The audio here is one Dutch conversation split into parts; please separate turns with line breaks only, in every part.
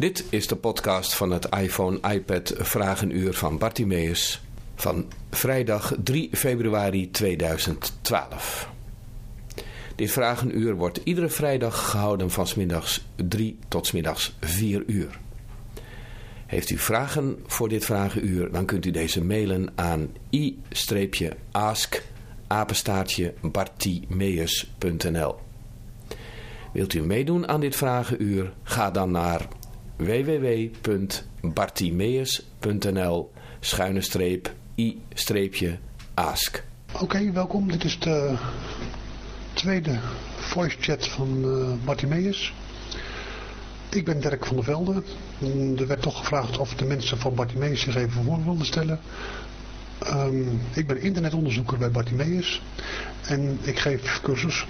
Dit is de podcast van het iPhone-iPad Vragenuur van Bartimeus van vrijdag 3 februari 2012. Dit Vragenuur wordt iedere vrijdag gehouden van smiddags 3 tot smiddags 4 uur. Heeft u vragen voor dit Vragenuur, dan kunt u deze mailen aan i-ask bartimeus.nl Wilt u meedoen aan dit Vragenuur, ga dan naar www.bartimeus.nl schuine streep i-ask.
Oké, welkom. Dit is de tweede voice chat van uh, Bartimeus. Ik ben Dirk van der Velde. Er werd toch gevraagd of de mensen van Bartimeus zich even voor wilden stellen. Um, ik ben internetonderzoeker bij Bartimeus en ik geef cursus.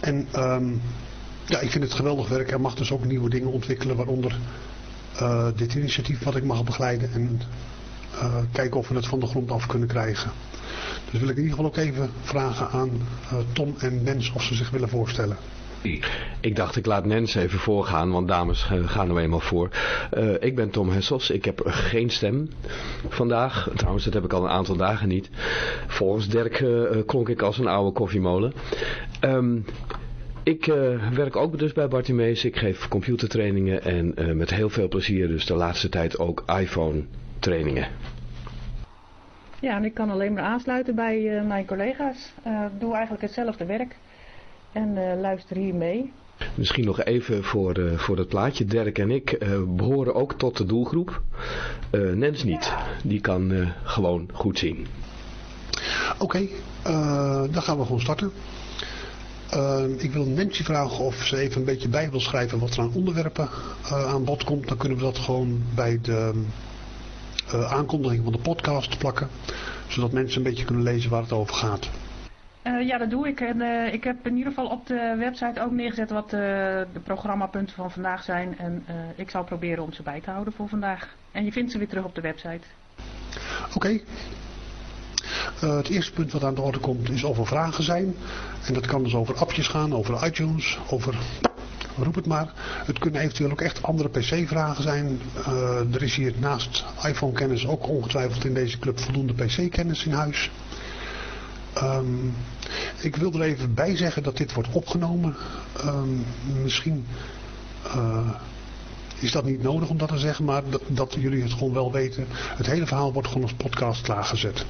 En um, ja, ik vind het geweldig werk. Er mag dus ook nieuwe dingen ontwikkelen, waaronder uh, dit initiatief wat ik mag begeleiden en uh, kijken of we het van de grond af kunnen krijgen. Dus wil ik in ieder geval ook even vragen aan uh, Tom en Nens of ze zich willen voorstellen.
Ik dacht ik laat Nens even voorgaan, want dames gaan er eenmaal voor. Ik ben Tom Hessels, ik heb geen stem vandaag. Trouwens, dat heb ik al een aantal dagen niet. Volgens Dirk klonk ik als een oude koffiemolen. Um, ik uh, werk ook dus bij Bartimees. Ik geef computertrainingen en uh, met heel veel plezier dus de laatste tijd ook iPhone trainingen.
Ja, en ik kan alleen maar aansluiten bij uh, mijn collega's. Ik doe eigenlijk hetzelfde werk en luister hier mee.
Misschien nog even voor, uh, voor het plaatje. Dirk en ik uh, behoren ook tot de doelgroep. Uh, Nens niet. Die kan gewoon goed zien.
Oké, okay, dan gaan we gewoon starten. Uh, ik wil Nancy vragen of ze even een beetje bij wil schrijven wat er aan onderwerpen uh, aan bod komt. Dan kunnen we dat gewoon bij de uh, aankondiging van de podcast plakken. Zodat mensen een beetje kunnen lezen waar het over gaat.
ja, dat doe ik. En, ik heb in ieder geval op de website ook neergezet wat de programmapunten van vandaag zijn. En ik zal proberen om ze bij te houden voor vandaag. En je vindt ze weer terug op de website.
Oké, okay. Uh, het eerste punt wat aan de orde komt is over vragen zijn. En dat kan dus over appjes gaan, over iTunes, over roep het maar. Het kunnen eventueel ook echt andere PC-vragen zijn. Uh, er is hier naast iPhone-kennis ook ongetwijfeld in deze club voldoende PC-kennis in huis. Um, ik wil er even bij zeggen dat dit wordt opgenomen. Um, misschien uh, is dat niet nodig om dat te zeggen, maar dat jullie het gewoon wel weten. Het hele verhaal wordt gewoon als podcast klaargezet.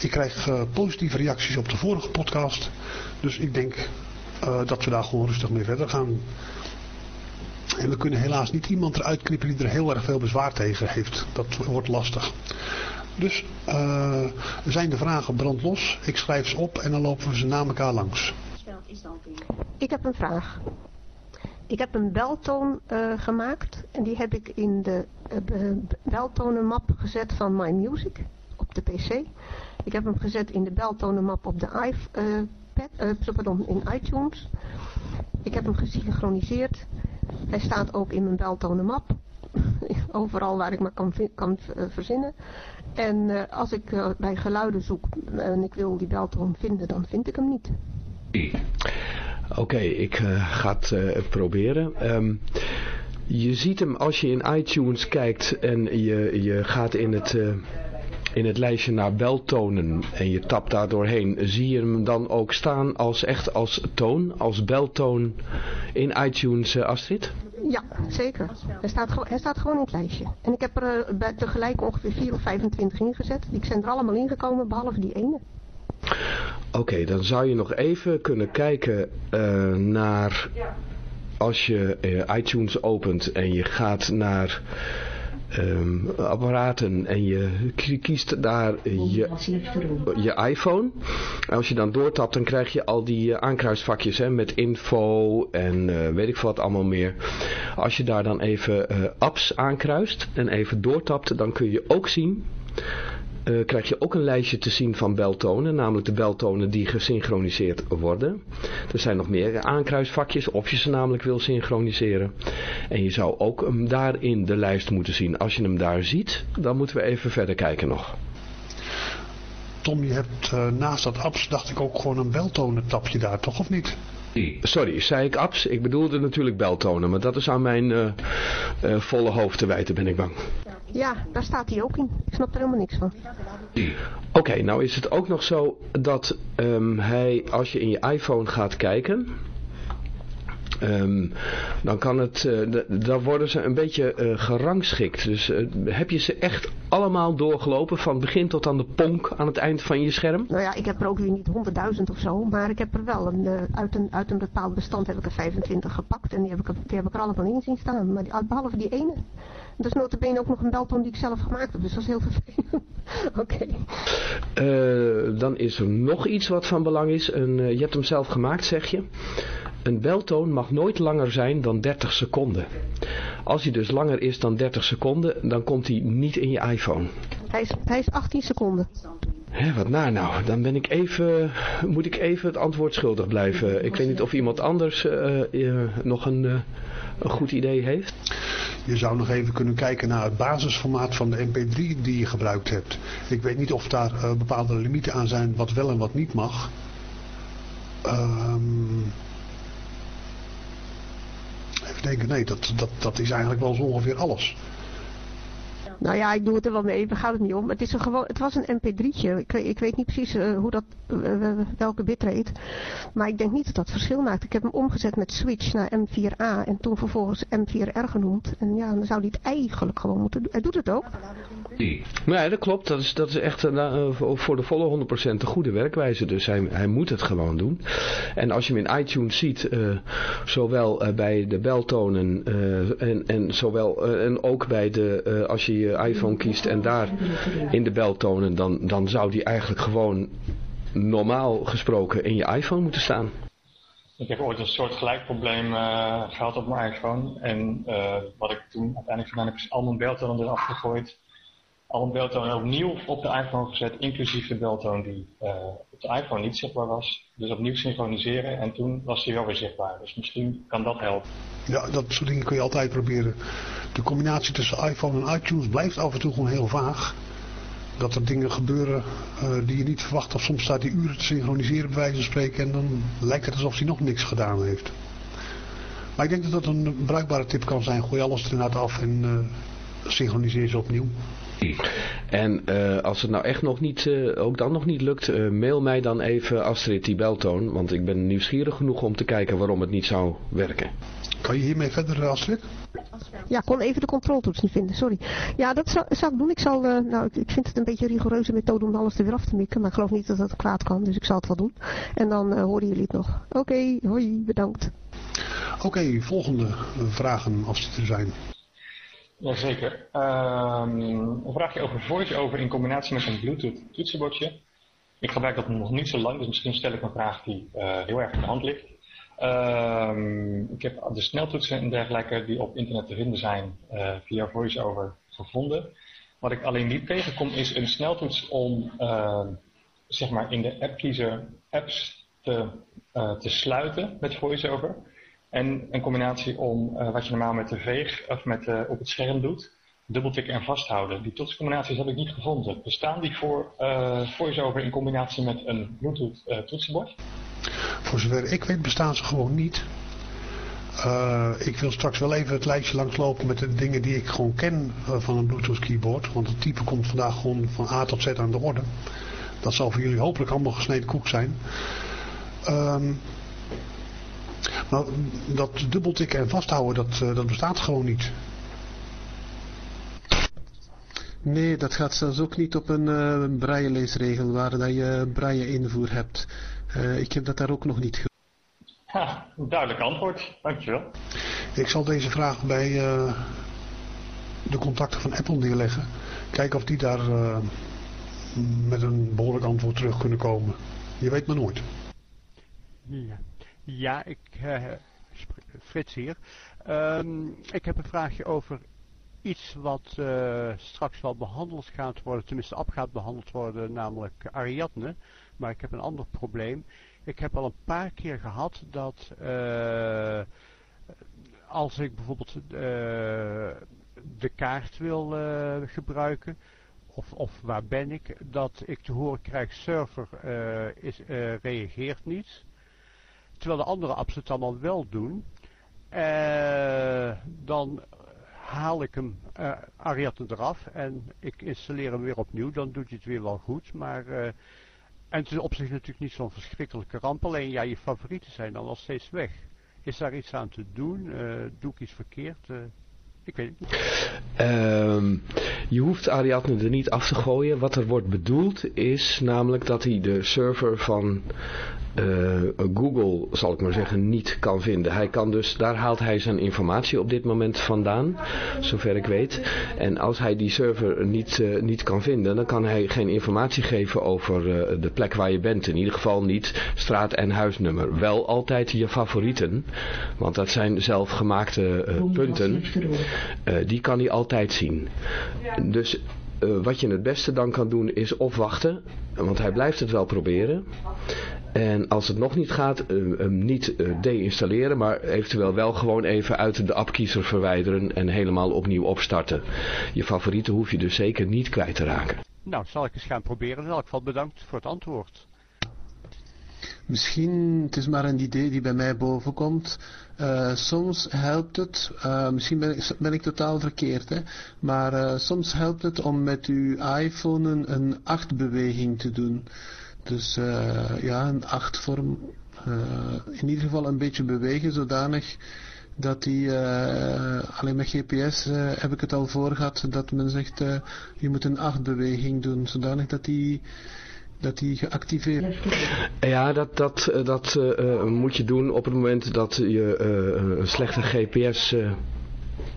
Ik krijg uh, positieve reacties op de vorige podcast. Dus ik denk uh, dat we daar gewoon rustig mee verder gaan. En we kunnen helaas niet iemand eruit knippen die er heel erg veel bezwaar tegen heeft. Dat wordt lastig. Dus uh, zijn de vragen brandlos. Ik schrijf ze op en dan lopen we ze na elkaar langs.
Ik heb een vraag. Ik heb een beltoon uh, gemaakt en die heb ik in de uh, beltonenmap gezet van My Music op de pc. Ik heb hem gezet in de beltonenmap op de iPad, uh, pardon, in iTunes. Ik heb hem gesynchroniseerd. Hij staat ook in mijn beltonenmap. Overal waar ik maar kan, kan uh, verzinnen. En als ik bij geluiden zoek en ik wil die beltoon vinden, dan vind ik hem niet.
Oké, ik ga het proberen. Um, je ziet hem als je in iTunes kijkt en je, je gaat in het in het lijstje naar beltonen en je tapt daar doorheen, zie je hem dan ook staan als echt als toon, als beltoon in iTunes, uh, Astrid?
Ja, zeker. Hij staat, hij staat gewoon in het lijstje. En ik heb er uh, tegelijk ongeveer 4 of 25 ingezet. Die zijn er allemaal ingekomen, behalve die ene.
Oké, okay, dan zou je nog even kunnen kijken uh, naar... Als je iTunes opent en je gaat naar um, apparaten en je kiest daar je, je iPhone. als je dan doortapt dan krijg je al die uh, aankruisvakjes hè, met info en uh, weet ik wat allemaal meer. Als je daar dan even uh, apps aankruist en even doortapt dan kun je ook zien uh, krijg je ook een lijstje te zien van beltonen, namelijk de beltonen die gesynchroniseerd worden. Er zijn nog meer aankruisvakjes of je ze namelijk wil synchroniseren. En je zou ook hem daarin de lijst moeten zien. Als je hem daar ziet, dan moeten we even verder kijken nog.
Tom, je hebt uh, naast dat apps, dacht ik ook gewoon een beltonen tapje daar, toch of niet?
Sorry, zei ik apps? Ik bedoelde natuurlijk beltonen, maar dat is aan mijn uh, uh, volle hoofd te wijten, ben ik bang.
Ja, daar staat hij ook in. Ik snap er helemaal niks van.
Oké, okay, nou is het ook nog zo dat um, hij, als je in je iPhone gaat kijken... Um, dan kan het, uh, dan worden ze een beetje uh, gerangschikt. Dus uh, heb je ze echt allemaal doorgelopen van begin tot aan de ponk aan het eind van je scherm?
Nou ja, ik heb er ook weer niet 100.000 of zo, maar ik heb er wel een, uit, een, uit een bepaald bestand heb ik er 25 gepakt en die heb ik, die heb ik er allemaal in zien staan. Maar die, behalve die ene. Dat is notabene ook nog een beltoon die ik zelf gemaakt heb, dus dat is heel vervelend. Oké.
Okay. dan is er nog iets wat van belang is. Een, je hebt hem zelf gemaakt, zeg je. Een beltoon mag nooit langer zijn dan 30 seconden. Als hij dus langer is dan 30 seconden, dan komt hij niet in je iPhone.
Hij is, hij is 18 seconden.
Hé, wat naar nou? Dan ben ik even, moet ik even het antwoord schuldig blijven. Ik weet niet of iemand anders uh, uh, nog een, een goed idee heeft.
Je zou nog even kunnen kijken naar het basisformaat van de mp3 die je gebruikt hebt. Ik weet niet of daar bepaalde limieten aan zijn wat wel en wat niet mag. Um, even denken, nee, dat, dat, dat is eigenlijk wel zo ongeveer alles.
Nou ja, ik doe het er wel mee, we gaan het niet om. Het, is een gewoon, het was een mp3'tje. Ik, ik weet niet precies uh, hoe dat, uh, welke bitrate. Maar ik denk niet dat dat verschil maakt. Ik heb hem omgezet met switch naar M4A en toen vervolgens M4R genoemd. En ja, dan zou hij het eigenlijk gewoon moeten doen. Hij doet het ook.
Nee, dat klopt. Dat is, dat is echt uh, voor de volle 100% de goede werkwijze. Dus hij, hij moet het gewoon doen. En als je hem in iTunes ziet, zowel bij de beltonen en, en, zowel, en ook bij de, als je iPhone kiest en daar in de bel tonen, dan, dan zou die eigenlijk gewoon normaal gesproken in je iPhone moeten staan.
Ik heb ooit een soort gelijk probleem uh, gehad op mijn iPhone. En uh, wat ik toen uiteindelijk gedaan heb, is al mijn beltonen eraf gegooid. Al mijn beltonen opnieuw op de iPhone gezet, inclusief de beltoon die uh, op de iPhone niet zichtbaar was. Dus opnieuw synchroniseren en toen was die wel weer zichtbaar. Dus misschien kan dat helpen.
Ja, dat soort dingen kun je altijd proberen. De combinatie tussen iPhone en iTunes blijft af en toe gewoon heel vaag. Dat er dingen gebeuren uh, die je niet verwacht. Of soms staat die uren te synchroniseren bij wijze van spreken. En dan lijkt het alsof hij nog niks gedaan heeft. Maar ik denk dat dat een bruikbare tip kan zijn. Gooi alles er af en uh, synchroniseer ze opnieuw.
En uh, als het nou echt nog niet, uh, ook dan nog niet lukt, uh, mail mij dan even Astrid die beltoon. Want ik ben nieuwsgierig genoeg om te kijken waarom het niet zou werken.
Kan je hiermee verder, Astrid?
Ja, ik kon even de controltoets niet vinden, sorry. Ja, dat zou, zou ik doen. Ik, zal, nou, ik vind het een beetje een rigoureuze methode om alles er weer af te mikken. Maar ik geloof niet dat dat kwaad kan, dus ik zal het wel doen. En dan horen jullie het nog. Oké, okay, hoi, bedankt.
Oké, okay, volgende vragen als er zijn.
Jazeker. Um, een vraagje over voice-over in combinatie met een Bluetooth toetsenbordje. Ik gebruik dat nog niet zo lang, dus misschien stel ik een vraag die uh, heel erg in de hand ligt. Um, ik heb de sneltoetsen en dergelijke die op internet te vinden zijn uh, via voice-over gevonden. Wat ik alleen niet tegenkom is een sneltoets om uh, zeg maar in de appkiezer apps te, te sluiten met voice-over. En een combinatie om uh, wat je normaal met de veeg of met, uh, op het scherm doet, dubbeltikken en vasthouden. Die toetscombinaties heb ik niet gevonden. Bestaan die voor uh, VoiceOver in combinatie met een Bluetooth toetsenbord?
Voor zover ik weet bestaan ze gewoon niet. ik wil straks wel even het lijstje langslopen met de dingen die ik gewoon ken van een Bluetooth keyboard. Want het type komt vandaag gewoon van A tot Z aan de orde. Dat zal voor jullie hopelijk allemaal gesneden koek zijn. Um, maar dat dubbeltikken en vasthouden, dat, uh, dat bestaat gewoon niet.
Nee, dat gaat zelfs ook niet op een uh, brailleleesregel waar dat je braille invoer hebt. Uh, ik heb dat daar ook nog niet
Ha, duidelijk antwoord. Dankjewel.
Ik zal deze vraag bij uh, de contacten van Apple neerleggen. Kijken of die daar uh, met een behoorlijk antwoord terug kunnen komen. Je weet maar nooit.
Ja. Ja, ik, uh, Frits hier. Um, ik heb een vraagje over iets wat uh, straks wel behandeld gaat worden, tenminste op gaat behandeld worden, namelijk Ariadne. Maar ik heb een ander probleem. Ik heb al een paar keer gehad dat uh, als ik bijvoorbeeld de kaart wil gebruiken, of, of waar ben ik, dat ik te horen krijg server is, reageert niet. Terwijl de andere apps het allemaal wel doen. dan haal ik hem uh, Ariadne eraf en ik installeer hem weer opnieuw. Dan doet hij het weer wel goed. Maar, uh, en het is op zich natuurlijk niet zo'n verschrikkelijke ramp. Alleen ja, je favorieten zijn dan al steeds weg. Is daar iets aan te doen? Uh, doe ik iets verkeerd? Ik weet het niet.
Ehm, je hoeft Ariadne er niet af te gooien. Wat er wordt bedoeld is namelijk dat hij de server van uh, Google, zal ik maar zeggen, niet kan vinden. Hij kan dus, daar haalt hij zijn informatie op dit moment vandaan, zover ik weet. En als hij die server niet, uh, niet kan vinden, dan kan hij geen informatie geven over uh, de plek waar je bent. In ieder geval niet straat- en huisnummer. Wel altijd je favorieten, want dat zijn zelfgemaakte punten. die kan hij altijd zien. Dus wat je het beste dan kan doen is opwachten, want hij blijft het wel proberen. En als het nog niet gaat, uh, hem niet uh, deinstalleren, maar eventueel wel gewoon even uit de appkiezer verwijderen en helemaal opnieuw opstarten. Je favorieten hoef je dus zeker niet kwijt te raken.
Nou, zal ik eens gaan proberen. In elk geval bedankt voor het antwoord.
Misschien, het is maar een idee die bij mij bovenkomt. Uh, soms helpt het, uh, misschien ben ik, ben ik, totaal verkeerd, hè, maar uh, soms helpt het om met uw iPhone een, achtbeweging te doen. Dus ja, een achtvorm. In ieder geval een beetje bewegen, zodanig dat die, alleen met GPS heb ik het al voor gehad, dat men zegt, je moet een achtbeweging doen, zodanig dat die dat die geactiveerd
Ja, dat, dat, dat uh, moet je doen op het moment dat je uh, een slechte GPS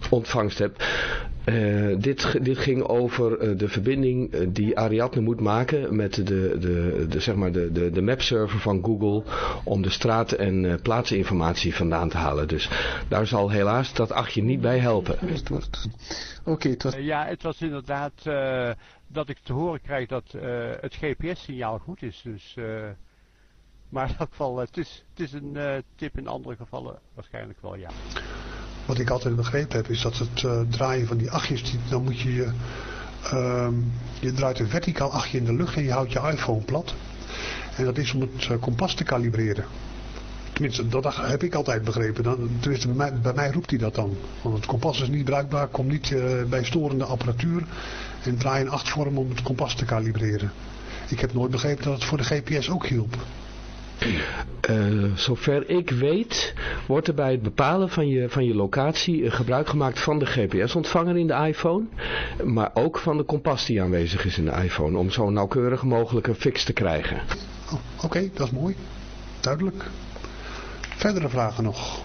ontvangst hebt. Uh, dit, dit ging over uh, de verbinding die Ariadne moet maken met de, de, de, zeg maar de, de, de mapserver van Google om de straat- en plaatsinformatie vandaan te halen. Dus daar zal helaas dat achtje niet bij helpen.
Oké, okay, het was...
Ja, het was inderdaad dat ik te horen krijg dat het GPS-signaal goed is. Dus, maar in elk geval, het is, het is een tip in andere gevallen waarschijnlijk wel ja.
Wat ik altijd begrepen heb is dat het draaien van die achtjes, dan moet je je, uh, je draait een verticaal achtje in de lucht en je houdt je iPhone plat. En dat is om het kompas te kalibreren. Tenminste, dat heb ik altijd begrepen. Dan, tenminste, bij mij, bij mij roept hij dat dan. Want het kompas is niet bruikbaar, komt niet uh, bij storende apparatuur. En draai een achtvorm om het kompas te kalibreren. Ik heb nooit begrepen dat het voor de GPS ook hielp.
Uh, zover ik weet, wordt er bij het bepalen van je, van je locatie gebruik gemaakt van de GPS-ontvanger in de iPhone. Maar ook van de kompas die aanwezig is in de iPhone. Om zo nauwkeurig mogelijk een fix te krijgen.
Oh, Oké, okay, dat is mooi. Duidelijk. Verdere vragen nog?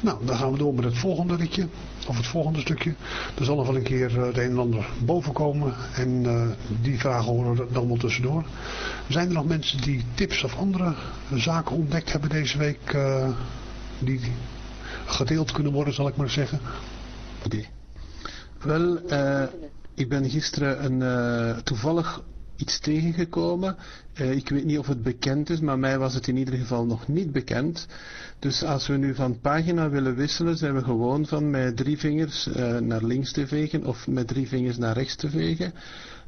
Nou, dan gaan we door met het volgende ritje. Of het volgende stukje. Er zal nog wel een keer het een en ander boven komen. En uh, die vragen horen we dan wel tussendoor. Zijn er nog mensen die tips of andere zaken ontdekt hebben deze week. Uh, die gedeeld kunnen worden, zal ik maar zeggen.
Okay. Wel, ik ben gisteren een, toevallig iets tegengekomen. Uh, ik weet niet of het bekend is, maar mij was het in ieder geval nog niet bekend. Dus als we nu van pagina willen wisselen, zijn we gewoon van met drie vingers uh, naar links te vegen of met drie vingers naar rechts te vegen.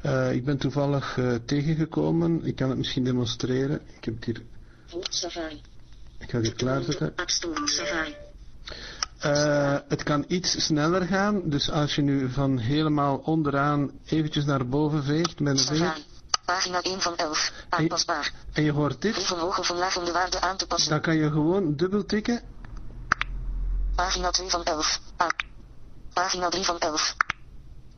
Uh, ik ben toevallig tegengekomen. Ik kan het misschien demonstreren. Ik heb het hier... Ik ga het hier klaarzetten. Uh, het kan iets sneller gaan, dus als je nu van helemaal onderaan eventjes naar boven veegt met een vinger...
Pagina 1 van 11. Aanpasbaar.
En, en je hoort dit.
Even hoog of laag om de waarde aan te passen.
Dan kan je gewoon dubbel tikken.
Pagina 2 van 11. A Pagina 3 van 11.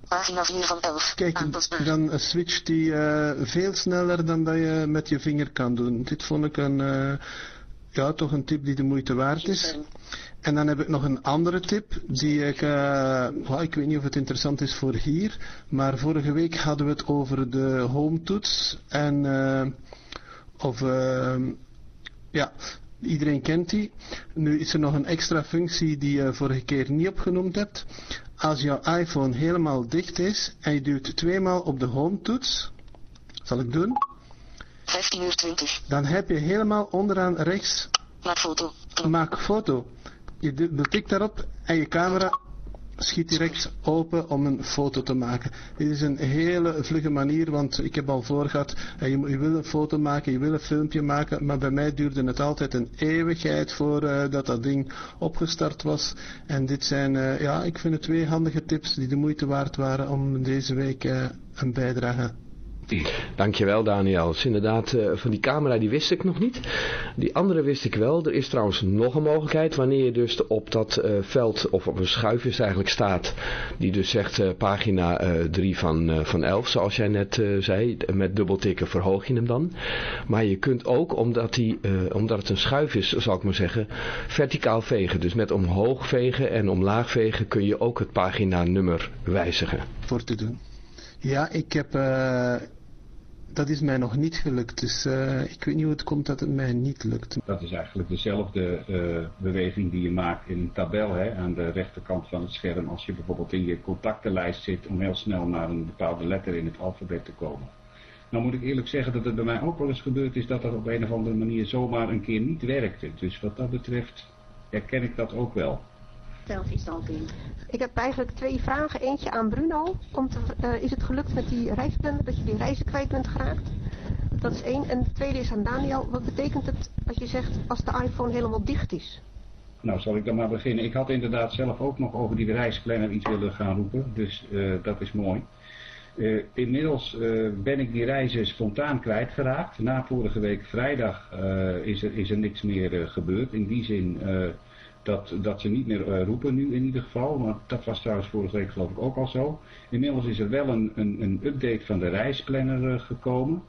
Pagina 4 van 11.
Kijk,
Aanpasbaar.
dan switcht die uh, veel sneller dan dat je met je vinger kan doen. Dit vond ik een, uh, ja, toch een tip die de moeite waard is. En dan heb ik nog een andere tip, die ik, well, ik weet niet of het interessant is voor hier, maar vorige week hadden we het over de home toets en, uh, of, uh, ja, iedereen kent die. Nu is er nog een extra functie die je vorige keer niet opgenoemd hebt. Als jouw iPhone helemaal dicht is en je duwt tweemaal op de home toets, zal ik doen?
15 uur 20.
Dan heb je helemaal onderaan rechts,
maak foto.
Maak foto. Je betikt daarop en je camera schiet direct open om een foto te maken. Dit is een hele vlugge manier, want ik heb al voorgehad, je, je wil een foto maken, je wil een filmpje maken, maar bij mij duurde het altijd een eeuwigheid voordat uh, dat ding opgestart was. En dit zijn, uh, ja, ik vind het twee handige tips die de moeite waard waren om deze week uh, een bijdrage
Dankjewel Daniel. Dus inderdaad, uh, van die camera die wist ik nog niet. Die andere wist ik wel. Er is trouwens nog een mogelijkheid. Wanneer je dus op dat uh, veld of op een schuifjes eigenlijk staat. Die dus zegt uh, pagina 3 van, van 11 zoals jij net zei. Met dubbeltikken verhoog je hem dan. Maar je kunt ook, omdat, die, omdat het een schuif is zal ik maar zeggen. Verticaal vegen. Dus met omhoog vegen en omlaag vegen kun je ook het pagina nummer wijzigen.
Voor te doen. Ja, ik heb, uh, dat is mij nog niet gelukt, dus uh, ik weet niet hoe het komt dat het mij niet lukt.
Dat is eigenlijk dezelfde uh, beweging die je maakt in een tabel hè, aan de rechterkant van het scherm als je bijvoorbeeld in je contactenlijst zit om heel snel naar een bepaalde letter in het alfabet te komen. Nou moet ik eerlijk zeggen dat het bij mij ook wel eens gebeurd is dat dat op een of andere manier zomaar een keer niet werkte. Dus wat dat betreft herken ik dat ook wel.
Ik heb eigenlijk twee vragen. Eentje aan Bruno. Om te, uh, is het gelukt met die reisplanner dat je die reizen kwijt bent geraakt? Dat is één. En de tweede is aan Daniel. Wat betekent het als je zegt als de iPhone helemaal dicht is?
Nou, zal ik dan maar beginnen. Ik had inderdaad zelf ook nog over die reisplanner iets willen gaan roepen. Dus uh, dat is mooi. Uh, inmiddels uh, ben ik die reizen spontaan kwijtgeraakt. Na vorige week vrijdag uh, is, er, is er niks meer gebeurd. In die zin dat, dat ze niet meer uh, roepen nu in ieder geval. Maar dat was trouwens vorige week geloof ik ook al zo. Inmiddels is er wel een, een, een update van de reisplanner uh, gekomen.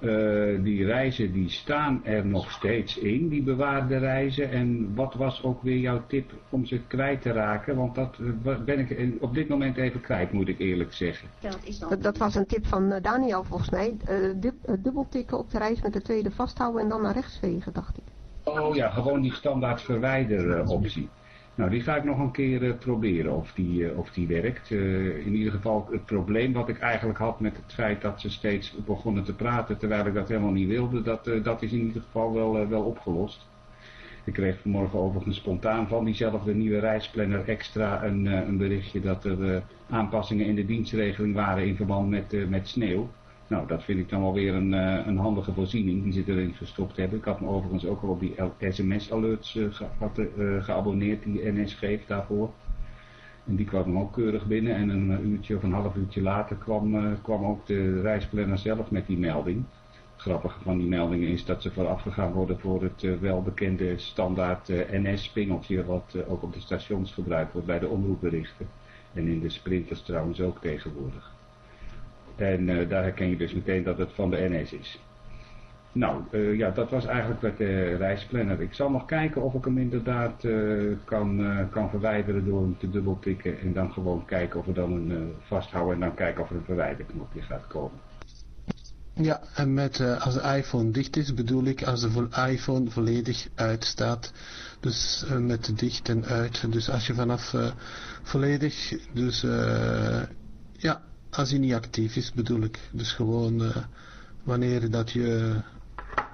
Uh, die reizen die staan er nog steeds in, die bewaarde reizen. En wat was ook weer jouw tip om ze kwijt te raken? Want dat ben ik op dit moment even kwijt, moet ik eerlijk zeggen.
Dat, dat was een tip van Daniel volgens mij. dubbeltikken op de reis met de tweede vasthouden en dan naar rechts vegen, dacht ik.
Oh ja, gewoon die standaard verwijder optie. Nou, die ga ik nog een keer uh, proberen of die, uh, of die werkt. In ieder geval het probleem wat ik eigenlijk had met het feit dat ze steeds begonnen te praten terwijl ik dat helemaal niet wilde, dat, dat is in ieder geval wel, wel opgelost. Ik kreeg vanmorgen overigens spontaan van diezelfde nieuwe reisplanner extra een, een berichtje dat er aanpassingen in de dienstregeling waren in verband met, met sneeuw. Nou, dat vind ik dan wel weer een, uh, een handige voorziening die ze erin gestopt hebben. Ik had me overigens ook al op die sms-alerts uh, ge uh, geabonneerd die NS geeft daarvoor. En die kwam ook keurig binnen en een uurtje of een half uurtje later kwam, kwam ook de reisplanner zelf met die melding. Het grappige van die meldingen is dat ze voorafgegaan worden voor het welbekende standaard NS-pingeltje wat ook op de stations gebruikt wordt bij de omroepberichten. En in de sprinters trouwens ook tegenwoordig. En uh, daar herken je dus meteen dat het van de NS is. Nou, uh, ja, dat was eigenlijk met de reisplanner. Ik zal nog kijken of ik hem inderdaad uh, kan, kan verwijderen door hem te dubbeltikken. En dan gewoon kijken of er dan een vasthouden en dan kijken of er een verwijderknopje gaat komen.
Ja, en met als de iPhone dicht is bedoel ik als de iPhone volledig uitstaat. Dus met dicht en uit. Dus als je vanaf volledig, dus ja, als hij niet actief is bedoel ik. Dus gewoon uh, wanneer dat je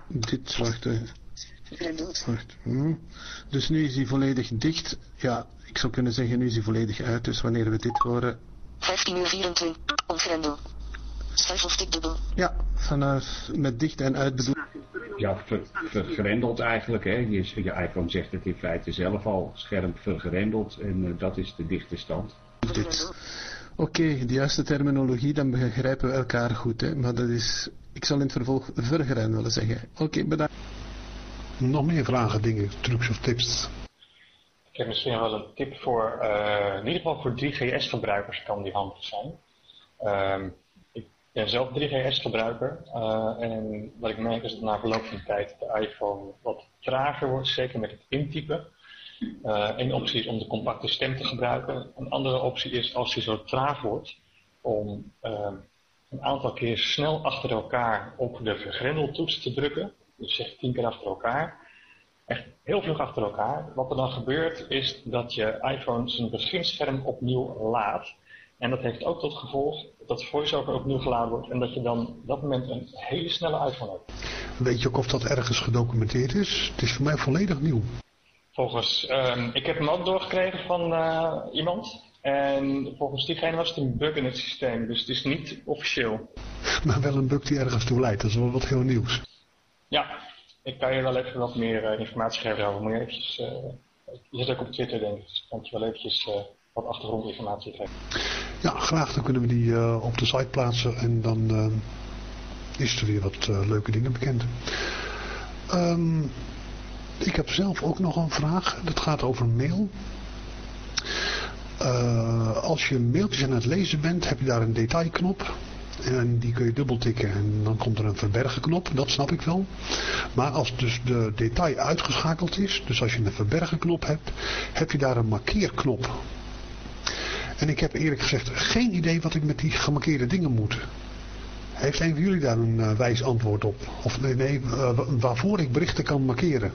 dit, wacht, uh, wacht hm. Dus nu is hij volledig dicht. Ja, ik zou kunnen zeggen nu is hij volledig uit. Dus wanneer we dit horen...
15 uur 24, ongrendel. Schuif of dubbel.
Ja, vanaf met dicht en uit bedoel
ja, ver, vergrendeld eigenlijk. Hè. Je, je iPhone zegt het in feite zelf al, scherm vergrendeld en uh, dat is de dichte stand.
Dit. Oké, okay, de juiste terminologie, dan begrijpen we elkaar goed. Hè? Maar dat is, ik zal in het vervolg vergeren willen zeggen. Oké, okay, bedankt.
Nog meer vragen, dingen, trucs of tips?
Ik heb misschien wel een tip voor, uh, in ieder geval voor 3GS-gebruikers kan die handig zijn. Um, ik ben zelf 3GS-gebruiker uh, en wat ik merk is dat na verloop van tijd de iPhone wat trager wordt, zeker met het intypen. Uh, Eén optie is om de compacte stem te gebruiken. Een andere optie is als hij zo traag wordt om uh, een aantal keer snel achter elkaar op de vergrendeltoets te drukken. Dus zeg tien keer achter elkaar. Echt heel vlug achter elkaar. Wat er dan gebeurt is dat je iPhone zijn beginscherm opnieuw laat. En dat heeft ook tot gevolg dat VoiceOver opnieuw geladen wordt en dat je dan op dat moment een hele snelle iPhone hebt.
Weet je ook of dat ergens gedocumenteerd is? Het is voor mij volledig nieuw.
Volgens, ehm, ik heb hem ook doorgekregen van uh, iemand. En volgens diegene was het een bug in het systeem, dus het is niet officieel.
Maar wel een bug die ergens toe leidt, dat is wel wat heel nieuws.
Ja, ik kan je wel even wat meer uh, informatie geven over. Moet je eventjes, uh, je zit ook op Twitter denk ik, dus kan je wel eventjes wat achtergrondinformatie geven.
Ja, graag. Dan kunnen we die op de site plaatsen en dan is er weer wat leuke dingen bekend. Um, ik heb zelf ook nog een vraag. Dat gaat over mail. Uh, als je mailtjes aan het lezen bent, heb je daar een detailknop. En die kun je dubbeltikken en dan komt er een verbergen knop. Dat snap ik wel. Maar als dus de detail uitgeschakeld is, dus als je een verbergen knop hebt, heb je daar een markeerknop. En ik heb eerlijk gezegd geen idee wat ik met die gemarkeerde dingen moet. Heeft een van jullie daar een uh, wijs antwoord op? Of nee, nee uh, waarvoor ik berichten kan markeren?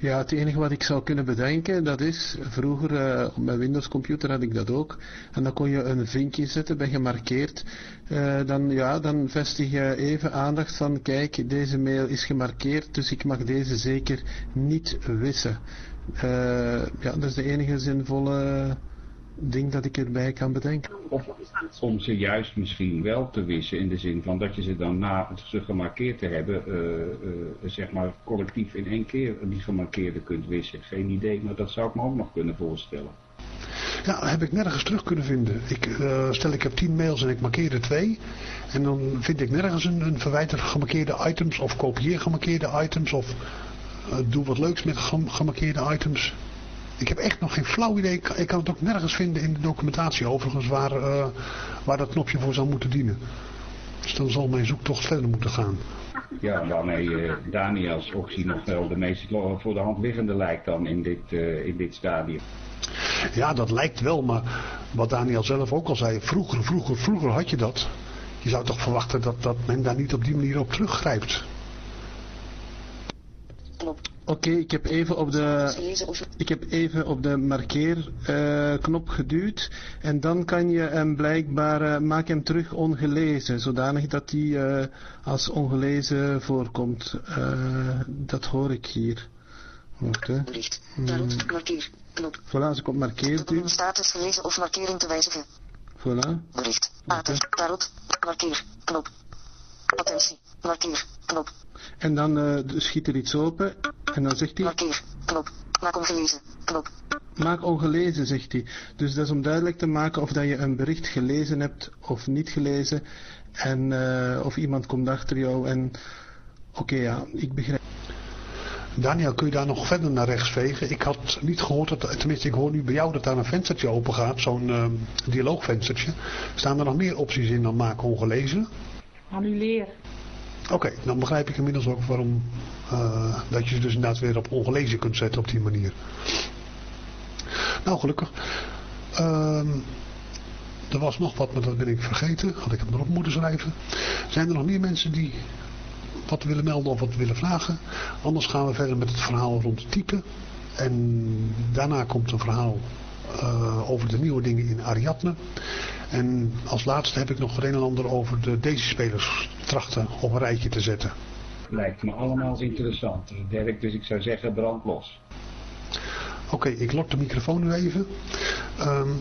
Ja, het enige wat ik zou kunnen bedenken, dat is, vroeger uh, op mijn Windows computer had ik dat ook. En dan kon je een vinkje zetten bij gemarkeerd. Uh, dan, ja, dan vestig je even aandacht van, kijk, deze mail is gemarkeerd, dus ik mag deze zeker niet wissen. Uh, ja, dat is de enige zinvolle ding dat ik erbij kan bedenken.
Of om ze juist misschien wel te wissen in de zin van dat je ze dan na ze gemarkeerd te hebben, uh, uh, zeg maar collectief in één keer die gemarkeerde kunt wissen. Geen idee, maar dat zou ik me ook nog kunnen voorstellen.
Ja, heb ik nergens terug kunnen vinden. Ik, uh, stel ik heb tien mails en ik markeer er twee. En dan vind ik nergens een, een verwijder gemarkeerde items of kopieer gemarkeerde items of doe wat leuks met gemarkeerde items. Ik heb echt nog geen flauw idee. Ik kan het ook nergens vinden in de documentatie overigens waar, uh, waar dat knopje voor zou moeten dienen. Dus dan zal mijn zoektocht verder moeten gaan.
Ja, waarmee uh, Daniels optie nog wel de meest voor de hand liggende lijkt dan in dit, uh, in dit stadium.
Ja, dat lijkt wel, maar wat Daniel zelf ook al zei, vroeger, vroeger, vroeger had je dat. Je zou toch verwachten dat, dat men daar niet op die manier op teruggrijpt.
Oké, okay, ik heb even op de, ik heb even op de markeerknop uh, geduwd. En dan kan je hem blijkbaar, uh, maak hem terug ongelezen. Zodanig dat hij uh, als ongelezen voorkomt. dat hoor ik hier. Wacht hè.
Bericht. Daarop markeer. Knop.
Voilà, als ik op markeer duw.
Status gelezen of markering te wijzigen.
Voilà.
Bericht. Ater. Daarop. Markeer. Knop. Attentie. Markeer. Knop.
En dan schiet er iets open. En dan zegt hij...
Markeer. Knop. Maak ongelezen. Knop.
Maak ongelezen, zegt hij. Dus dat is om duidelijk te maken of dat je een bericht gelezen hebt of niet gelezen. En uh, of iemand komt achter jou en... Oké, okay, ja, ik begrijp.
Daniel, kun je daar nog verder naar rechts vegen? Ik had niet gehoord, dat, tenminste ik hoor nu bij jou dat daar een venstertje open gaat. Zo'n uh, dialoogvenstertje. Staan er nog meer opties in dan maak ongelezen?
Annuleer.
Oké, dan begrijp ik inmiddels ook waarom uh, dat je ze dus inderdaad weer op ongelezen kunt zetten op die manier. Nou, gelukkig. Uh, er was nog wat, maar dat ben ik vergeten. Had ik hem erop moeten schrijven. Zijn er nog meer mensen die wat willen melden of wat willen vragen? Anders gaan we verder met het verhaal rond typen. En daarna komt een verhaal uh, over de nieuwe dingen in Ariadne. En als laatste heb ik nog een en ander over de Daisy-spelers trachten op een rijtje te zetten.
Lijkt me allemaal interessant, Dirk, dus ik zou zeggen brand los.
Oké, okay, ik lok de microfoon nu even. Um,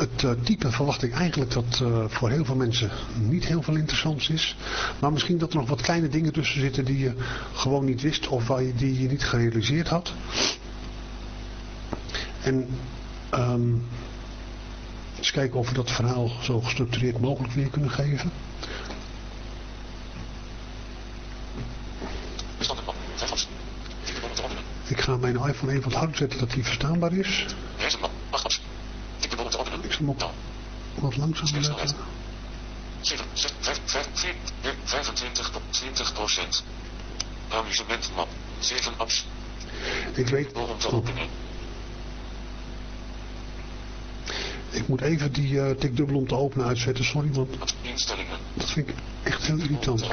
het type verwacht ik eigenlijk dat uh, voor heel veel mensen niet heel veel interessants is. Maar misschien dat er nog wat kleine dingen tussen zitten die je gewoon niet wist of waar je, die je niet gerealiseerd had. En um, eens kijken of we dat verhaal zo gestructureerd mogelijk weer kunnen geven. Ik ga mijn iPhone even wat harder zetten dat die verstaanbaar is. Ik zal hem op wat langzamer zetten.
25 tot 20 procent. Amusementmap. 7 apps.
Ik weet... Oh. Ik moet even die uh, tikdubbel om te openen uitzetten, sorry, want
Instellingen.
dat vind ik echt heel irritant.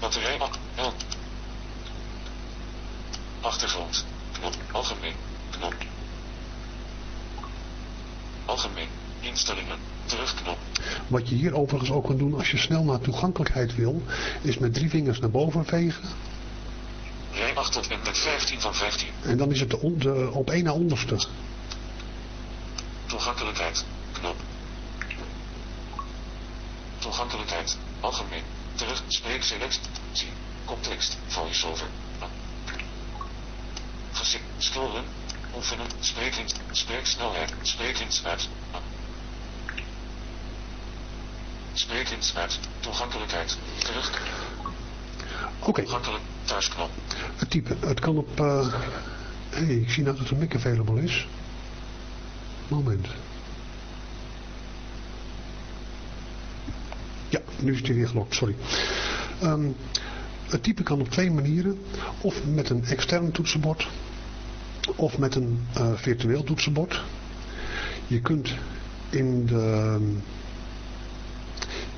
Batterij L. Achtergrond. Knop. Algemeen. Knop. Algemeen. Instellingen. Terugknop.
Wat je hier overigens ook kan doen als je snel naar toegankelijkheid wil, is met drie vingers naar boven vegen.
Rij 8 tot en met 15 van 15.
En dan is het de, de op één na onderste.
Toegankelijkheid. Algemeen. Terug. Spreekselectie. Koptekst. Voiceover. Gezicht. Scrollen. Oefenen. Spreken. Spreeksnelheid. Sprekens uit. Sprekens uit. Toegankelijkheid. Terug.
Oké,
Toegankelijk. Thuisknop.
het type. Het kan op... eh ik zie nou dat er mic available is. Moment. Ja, nu is het weer gelokt, sorry. Ehm, het type kan op twee manieren. Of met een extern toetsenbord. Of met een eh, virtueel toetsenbord. Je kunt in de ehm,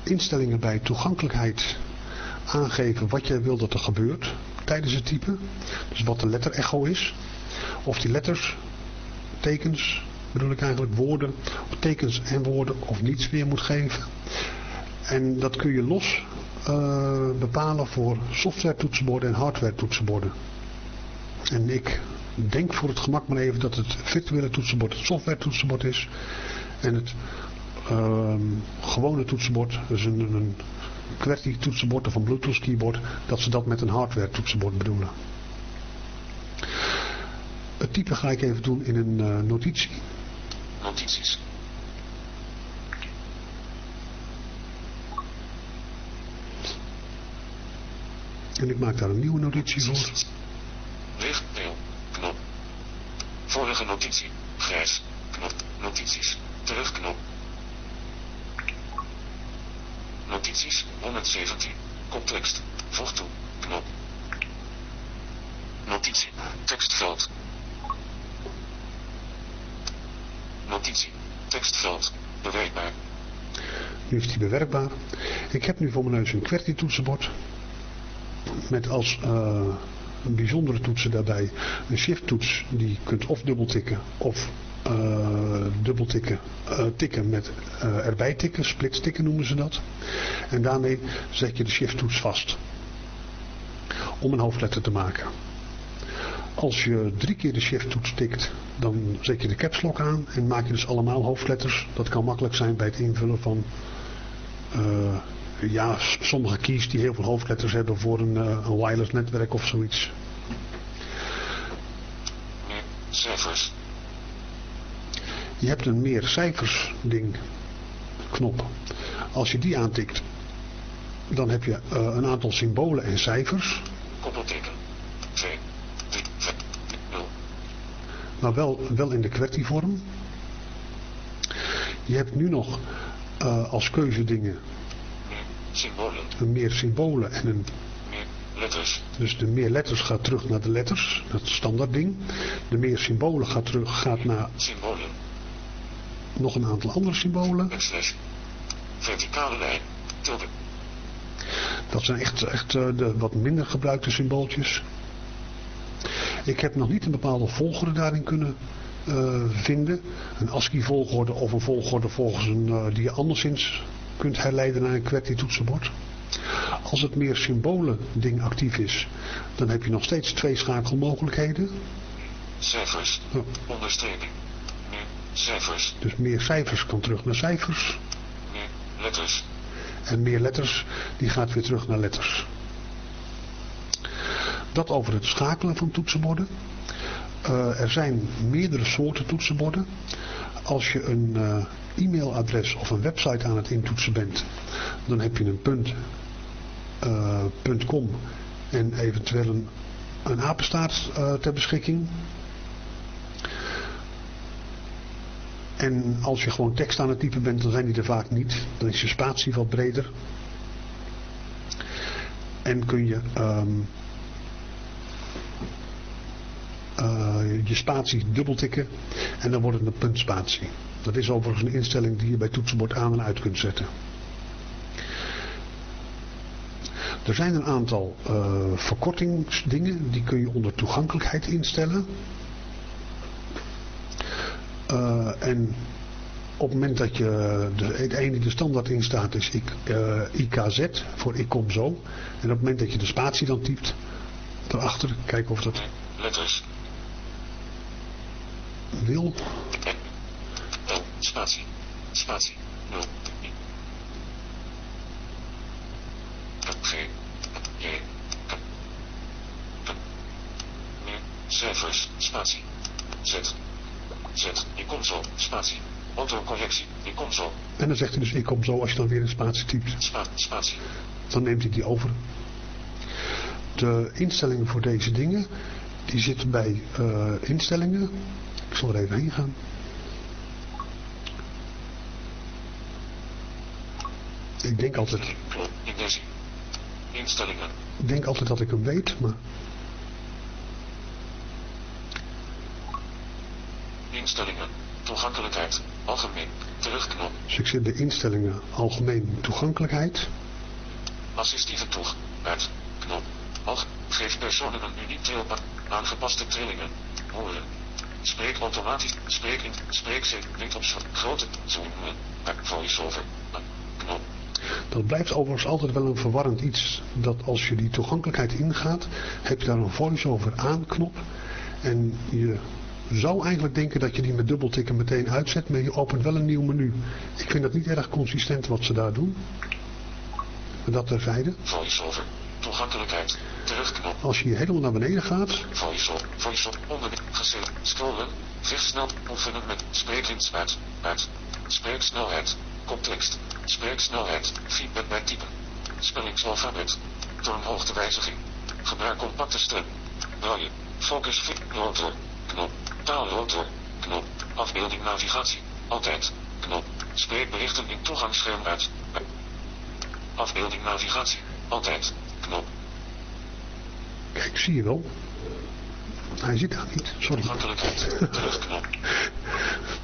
instellingen bij toegankelijkheid aangeven wat je wil dat er gebeurt tijdens het typen. Dus wat de letter echo is. Of die letters, tekens, bedoel ik eigenlijk woorden, of tekens en woorden of niets weer moet geven. En dat kun je los eh, bepalen voor software toetsenborden en hardware toetsenborden. En ik denk voor het gemak maar even dat het virtuele toetsenbord het software toetsenbord is. En het ehm, gewone toetsenbord, dus een, een QWERTY toetsenbord of een Bluetooth keyboard, dat ze dat met een hardware toetsenbord bedoelen. Het type ga ik even doen in een eh, notitie.
Notities.
En ik maak daar een nieuwe notitie voor.
Lichtdeel. Knop. Vorige notitie. Grijs. Knop. Notities. Terugknop. Notities. 117. Koptekst. Voeg toe. Knop. Notitie. Tekstveld. Notitie. Tekstveld. Bewerkbaar.
Nu is die bewerkbaar. Ik heb nu voor mijn neus een QWERTY toetsenbord. Met als een bijzondere toetsen daarbij een shift toets. Die je kunt of dubbeltikken of eh dubbeltikken. eh, tikken met eh, erbij tikken. Splits tikken noemen ze dat. En daarmee zet je de shift toets vast. Om een hoofdletter te maken. Als je drie keer de shift toets tikt, dan zet je de caps lock aan en maak je dus allemaal hoofdletters. Dat kan makkelijk zijn bij het invullen van ja, sommige keys die heel veel hoofdletters hebben voor een, een wireless netwerk of zoiets.
Cijfers.
Je hebt een meer cijfers ding knop. Als je die aantikt, dan heb je eh, een aantal symbolen en cijfers,
Koppelteken. 2. 3. 5. 0.
maar wel, wel in de QWERTY vorm. Je hebt nu nog eh, als keuzedingen
Meer. Symbolen.
een meer symbolen en een
Meer. Letters.
Dus de meer letters gaat terug naar de letters, dat standaard ding. De meer symbolen gaat terug gaat naar
Symbolen.
Nog een aantal andere symbolen.
Backslash. Verticale lijn. Tilde.
Dat zijn echt, echt eh, de wat minder gebruikte symbooltjes. Ik heb nog niet een bepaalde volgorde daarin kunnen eh, vinden. Een ASCII volgorde of een volgorde volgens een, eh, die je anderszins kunt herleiden naar een QWERTY toetsenbord. Als het meer symbolen ding actief is, dan heb je nog steeds twee schakelmogelijkheden.
Cijfers.
Oh.
Onderstreping. Cijfers.
Dus meer cijfers kan terug naar cijfers.
Meer. Letters.
En meer letters, die gaat weer terug naar letters. Dat over het schakelen van toetsenborden. Eh, er zijn meerdere soorten toetsenborden. Als je een eh, e-mailadres of een website aan het intoetsen bent, dan heb je een punt, punt .com en eventueel een, een apenstaart ter beschikking. En als je gewoon tekst aan het typen bent, dan zijn die er vaak niet. Dan is je spatie wat breder. En kun je ehm, eh, je spatie dubbeltikken en dan wordt het een puntspatie. Dat is overigens een instelling die je bij toetsenbord aan en uit kunt zetten. Er zijn een aantal eh, verkortingsdingen, die kun je onder toegankelijkheid instellen. Eh, en op het moment dat je de, het ene die de standaard in staat is ik, eh, IKZ voor ik kom zo. En op het moment dat je de spatie dan typt, daarachter, kijken of dat
Letters.
wil.
L. Spatie. Spatie. 0. I. G. J. K. Cijfers. Spatie. Z. Z. Ik kom zo. Spatie. Autocorrectie. Ik kom zo.
En dan zegt hij dus ik kom zo als je dan weer een spatie typt.
Spa spatie.
Dan neemt hij die over. De instellingen voor deze dingen, die zitten bij eh, instellingen. Ik zal er even heen gaan. Ik denk altijd.
Instellingen.
ik denk altijd dat ik hem weet, maar
Instellingen. Toegankelijkheid. Algemeen. Terugknop.
dus ik zit bij instellingen algemeen toegankelijkheid.
Assistieve toeg. Uit. Knop. Alg. Geef personen een uniek trilpad. Aangepaste trillingen. Horen. Spreek automatisch. Spreek in. Spreek zit. Wint op grote. Zoomen. Voice-over. Knop.
Dat blijft overigens altijd wel een verwarrend iets. Dat als je die toegankelijkheid ingaat, heb je daar een voice-over aanknop. En je zou eigenlijk denken dat je die met dubbeltikken meteen uitzet, maar je opent wel een nieuw menu. Ik vind dat niet erg consistent wat ze daar doen. Maar dat terzijde.
Voice-over. Toegankelijkheid. Terugknop.
Als je hier helemaal naar beneden gaat,
Voice-over. Voice-over. Onder. Gezet. Scrollen. Versneld. Oefenen met. Spreekins uit. Uit. Spreeksnelheid. Context. Spreeksnelheid. Feedback bij typen. Spellingsalfabet. Toonhoogtewijziging. Gebruik compacte stem. Braille. Focus. Rotor. Knop. Taalrotor. Knop. Afbeelding navigatie. Altijd. Knop. Spreekberichten in toegangsscherm uit. Afbeelding navigatie. Altijd. Knop.
kijk, zie je wel. Hij zit daar niet, sorry.
Terugknop.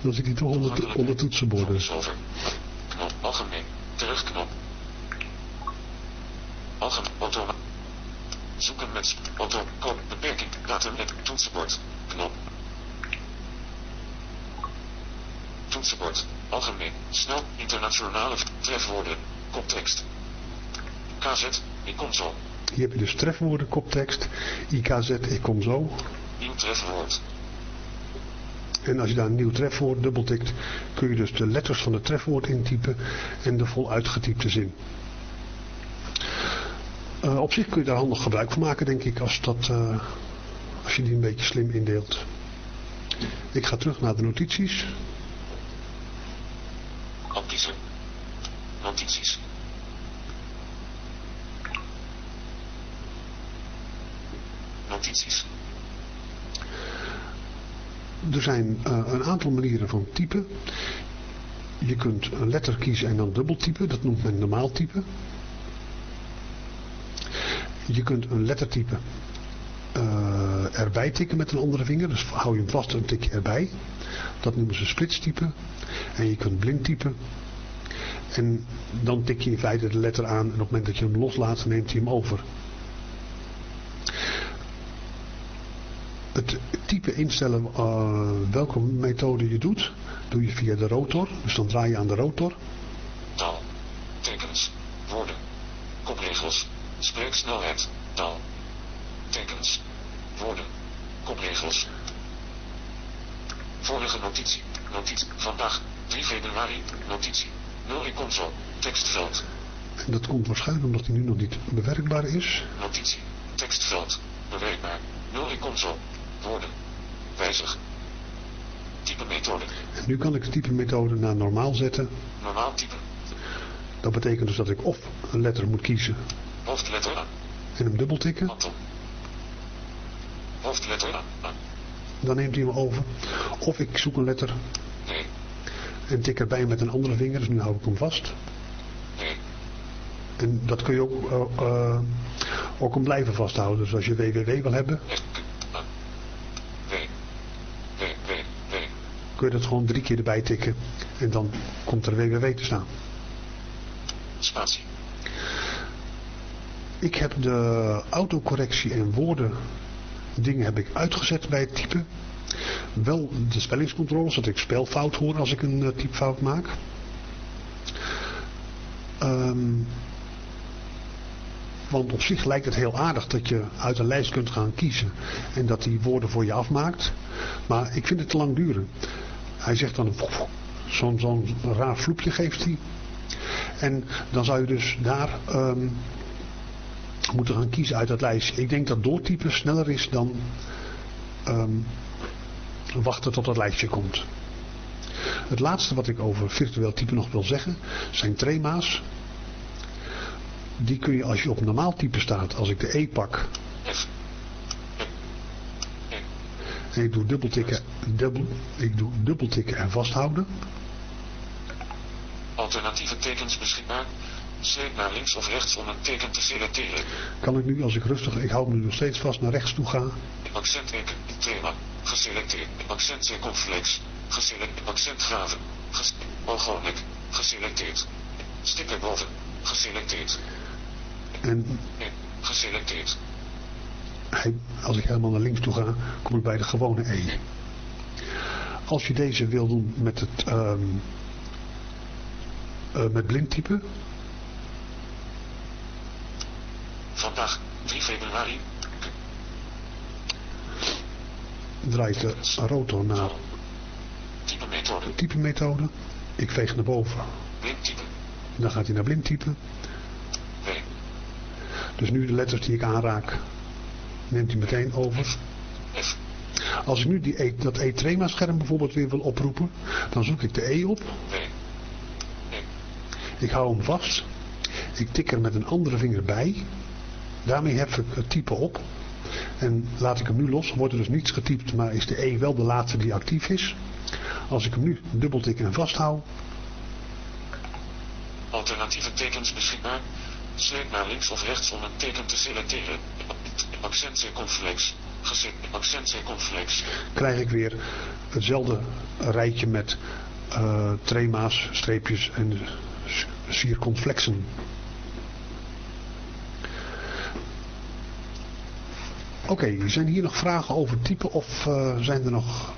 Dan zit hij toch onder, onder toetsenborden.
Voice-over. Knop. Algemeen. Terugknop. Algemeen. Auto. Zoeken met auto. Kop. Beperking. Datum. en Toetsenbord. Knop. Toetsenbord. Algemeen. Snel. Internationale trefwoorden. Koptekst. KZ. Ik kom zo.
Hier heb je dus trefwoorden, koptekst, IKZ, ik kom zo.
Nieuw trefwoord.
En als je daar een nieuw trefwoord dubbeltikt, kun je dus de letters van het trefwoord intypen en de voluitgetypte zin. Eh, op zich kun je daar handig gebruik van maken, denk ik, als, dat, eh, als je die een beetje slim indeelt. Ik ga terug naar de notities.
Opkiezen. Notities. Notities.
Er zijn eh, een aantal manieren van typen. Je kunt een letter kiezen en dan dubbeltypen, dat noemt men normaal typen. Je kunt een lettertype eh, erbij tikken met een andere vinger, dus hou je hem vast en tik je erbij. Dat noemen ze splitstype. En je kunt blind typen. En dan tik je in feite de letter aan en op het moment dat je hem loslaat, neemt hij hem over. Het type instellen eh, welke methode je doet, doe je via de rotor. Dus dan draai je aan de rotor.
Taal. Tekens. Woorden. Kopregels. Spreeksnelheid. Taal. Tekens. Woorden. Kopregels. Vorige notitie. Notitie. Vandaag. 3 februari. Notitie. 0 ik kom zo. Tekstveld.
En dat komt waarschijnlijk omdat hij nu nog niet bewerkbaar is.
Notitie. Tekstveld. Bewerkbaar. 0 ik kom zo. Woorden. Wijzig. Type methode.
En nu kan ik de type methode naar normaal zetten.
Normaal type.
Dat betekent dus dat ik of een letter moet kiezen
Hoofdletter A.
en hem dubbeltikken.
Anton. Hoofdletter A.
Dan neemt hij hem over. Of ik zoek een letter en tik erbij met een andere vinger. Dus nu hou ik hem vast. En dat kun je ook, eh, eh, ook hem blijven vasthouden. Dus als je www wil hebben, kun je dat gewoon drie keer erbij tikken. En dan komt er www te staan.
Spatie.
Ik heb de autocorrectie en woorden dingen heb ik uitgezet bij het typen. wel de spellingscontrole, zodat ik spelfout hoor als ik een uh, typfout maak. Um, want op zich lijkt het heel aardig dat je uit een lijst kunt gaan kiezen en dat die woorden voor je afmaakt. Maar ik vind het te lang duren. Hij zegt dan zo'n zo raar vloepje geeft hij. En dan zou je dus daar um, moeten gaan kiezen uit dat lijstje. Ik denk dat doortypen sneller is dan um, wachten tot dat lijstje komt. Het laatste wat ik over virtueel typen nog wil zeggen zijn trema's. Die kun je als je op normaal type staat, als ik de E pak. En ik doe dubbeltikken, dubbel, ik doe dubbeltikken en vasthouden.
Alternatieve tekens beschikbaar. Sleep naar links of rechts om een teken te selecteren.
Kan ik nu, als ik rustig, ik hou me nu nog steeds vast, naar rechts toe gaan.
Accent ik, thema, geselecteerd. Accent circumflex, geselecteerd. Accent graven, ges geselecteerd. Stip erboven, geselecteerd.
En
geselecteerd.
Hij, als ik helemaal naar links toe ga, kom ik bij de gewone E. Als je deze wil doen met het um, uh, met.
Vandaag, 3 februari.
Draait de rotor naar
type methode.
type methode. Ik veeg naar boven.
Blindtype.
Dan gaat hij naar blindtype.
Nee.
Dus nu de letters die ik aanraak, neemt hij meteen over.
F.
Als ik nu die e, dat E-trema scherm bijvoorbeeld weer wil oproepen, dan zoek ik de E op.
Nee.
Ik hou hem vast. Ik tik er met een andere vinger bij. Daarmee hef ik het type op. En laat ik hem nu los, wordt er dus niets getypt, maar is de E wel de laatste die actief is. Als ik hem nu dubbeltik en vasthoud.
Alternatieve tekens beschikbaar. Sleep naar links of rechts om een teken te selecteren. Accent circumflex. Accent circumflex.
Krijg ik weer hetzelfde rijtje met uh, trema's, streepjes en circumflexen. Oké, zijn hier nog vragen over type of uh, zijn er nog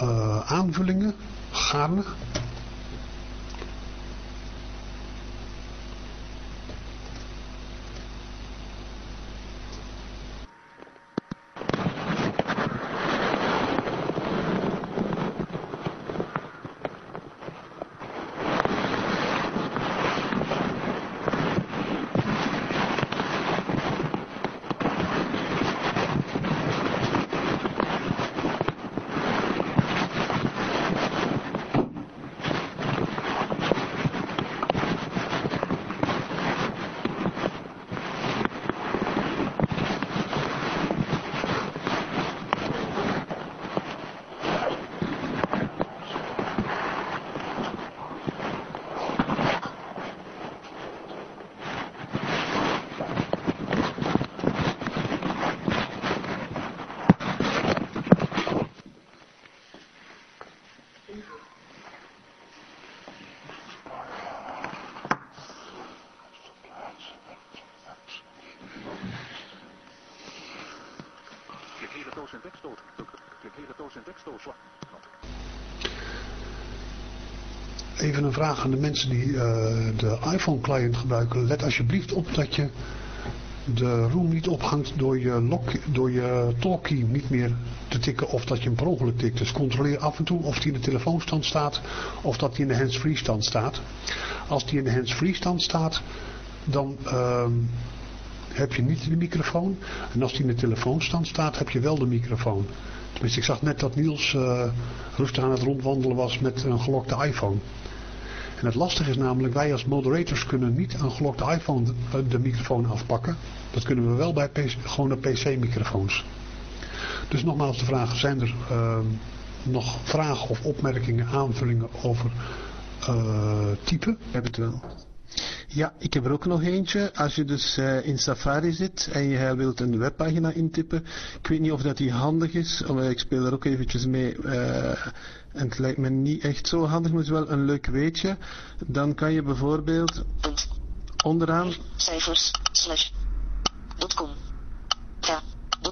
uh, aanvullingen? Gaarne? Even een vraag aan de mensen die uh, de iPhone client gebruiken. Let alsjeblieft op dat je de room niet ophangt door je, lock, door je talkie niet meer te tikken of dat je hem per ongeluk tikt. Dus controleer af en toe of die in de telefoonstand staat of dat die in de hands-free stand staat. Als die in de hands-free stand staat, dan uh, heb je niet de microfoon. En als die in de telefoonstand staat, heb je wel de microfoon. Tenminste, ik zag net dat Niels uh, rustig aan het rondwandelen was met een gelokte iPhone. En het lastige is namelijk, wij als moderators kunnen niet een gelokte iPhone de, de microfoon afpakken. Dat kunnen we wel bij PC, gewone PC-microfoons. Dus nogmaals de vraag, zijn er uh, nog vragen of opmerkingen, aanvullingen over uh, type?
Ik heb het wel. Ja, ik heb er ook nog eentje. Als je dus uh, in Safari zit en je wilt een webpagina intippen. Ik weet niet of dat die handig is. Ik speel er ook eventjes mee. Uh, en het lijkt me niet echt zo handig, maar het is wel een leuk weetje. Dan kan je bijvoorbeeld onderaan...
Cijfers, slash,
.com. Ja,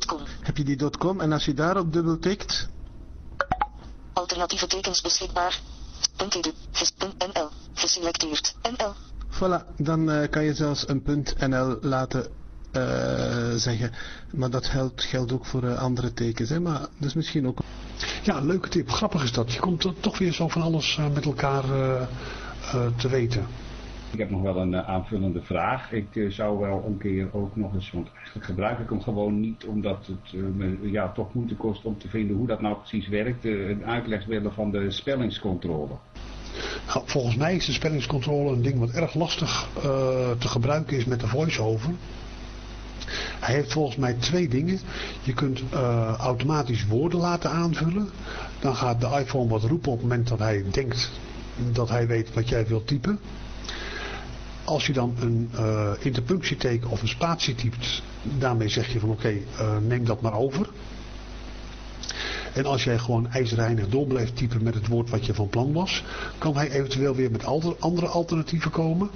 .com. Heb je die .com en als je daarop dubbel tikt...
Alternatieve tekens beschikbaar. NL. Geselecteerd. NL.
Voilà, dan uh, kan je zelfs een punt NL laten uh, zeggen. Maar dat geldt, geldt ook voor uh, andere tekens. Hè? Maar dus misschien ook...
Ja, leuke tip. Grappig is dat. Je komt toch weer zo van alles met elkaar te weten.
Ik heb nog wel een uh, aanvullende vraag. Ik uh, zou wel een keer ook nog eens, want eigenlijk gebruik ik hem gewoon niet, omdat het uh, me ja, toch moeite kost om te vinden hoe dat nou precies werkt, een uitleg willen van de spellingscontrole.
Nou, volgens mij is de spellingscontrole een ding wat erg lastig te gebruiken is met de voice-over. Hij heeft volgens mij twee dingen. Je kunt automatisch woorden laten aanvullen. Dan gaat de iPhone wat roepen op het moment dat hij denkt dat hij weet wat jij wilt typen als je dan een uh, interpunctieteken of een spatie typt, daarmee zeg je van oké, neem dat maar over. En als jij gewoon ijzerreinig door blijft typen met het woord wat je van plan was, kan hij eventueel weer met andere alternatieven komen.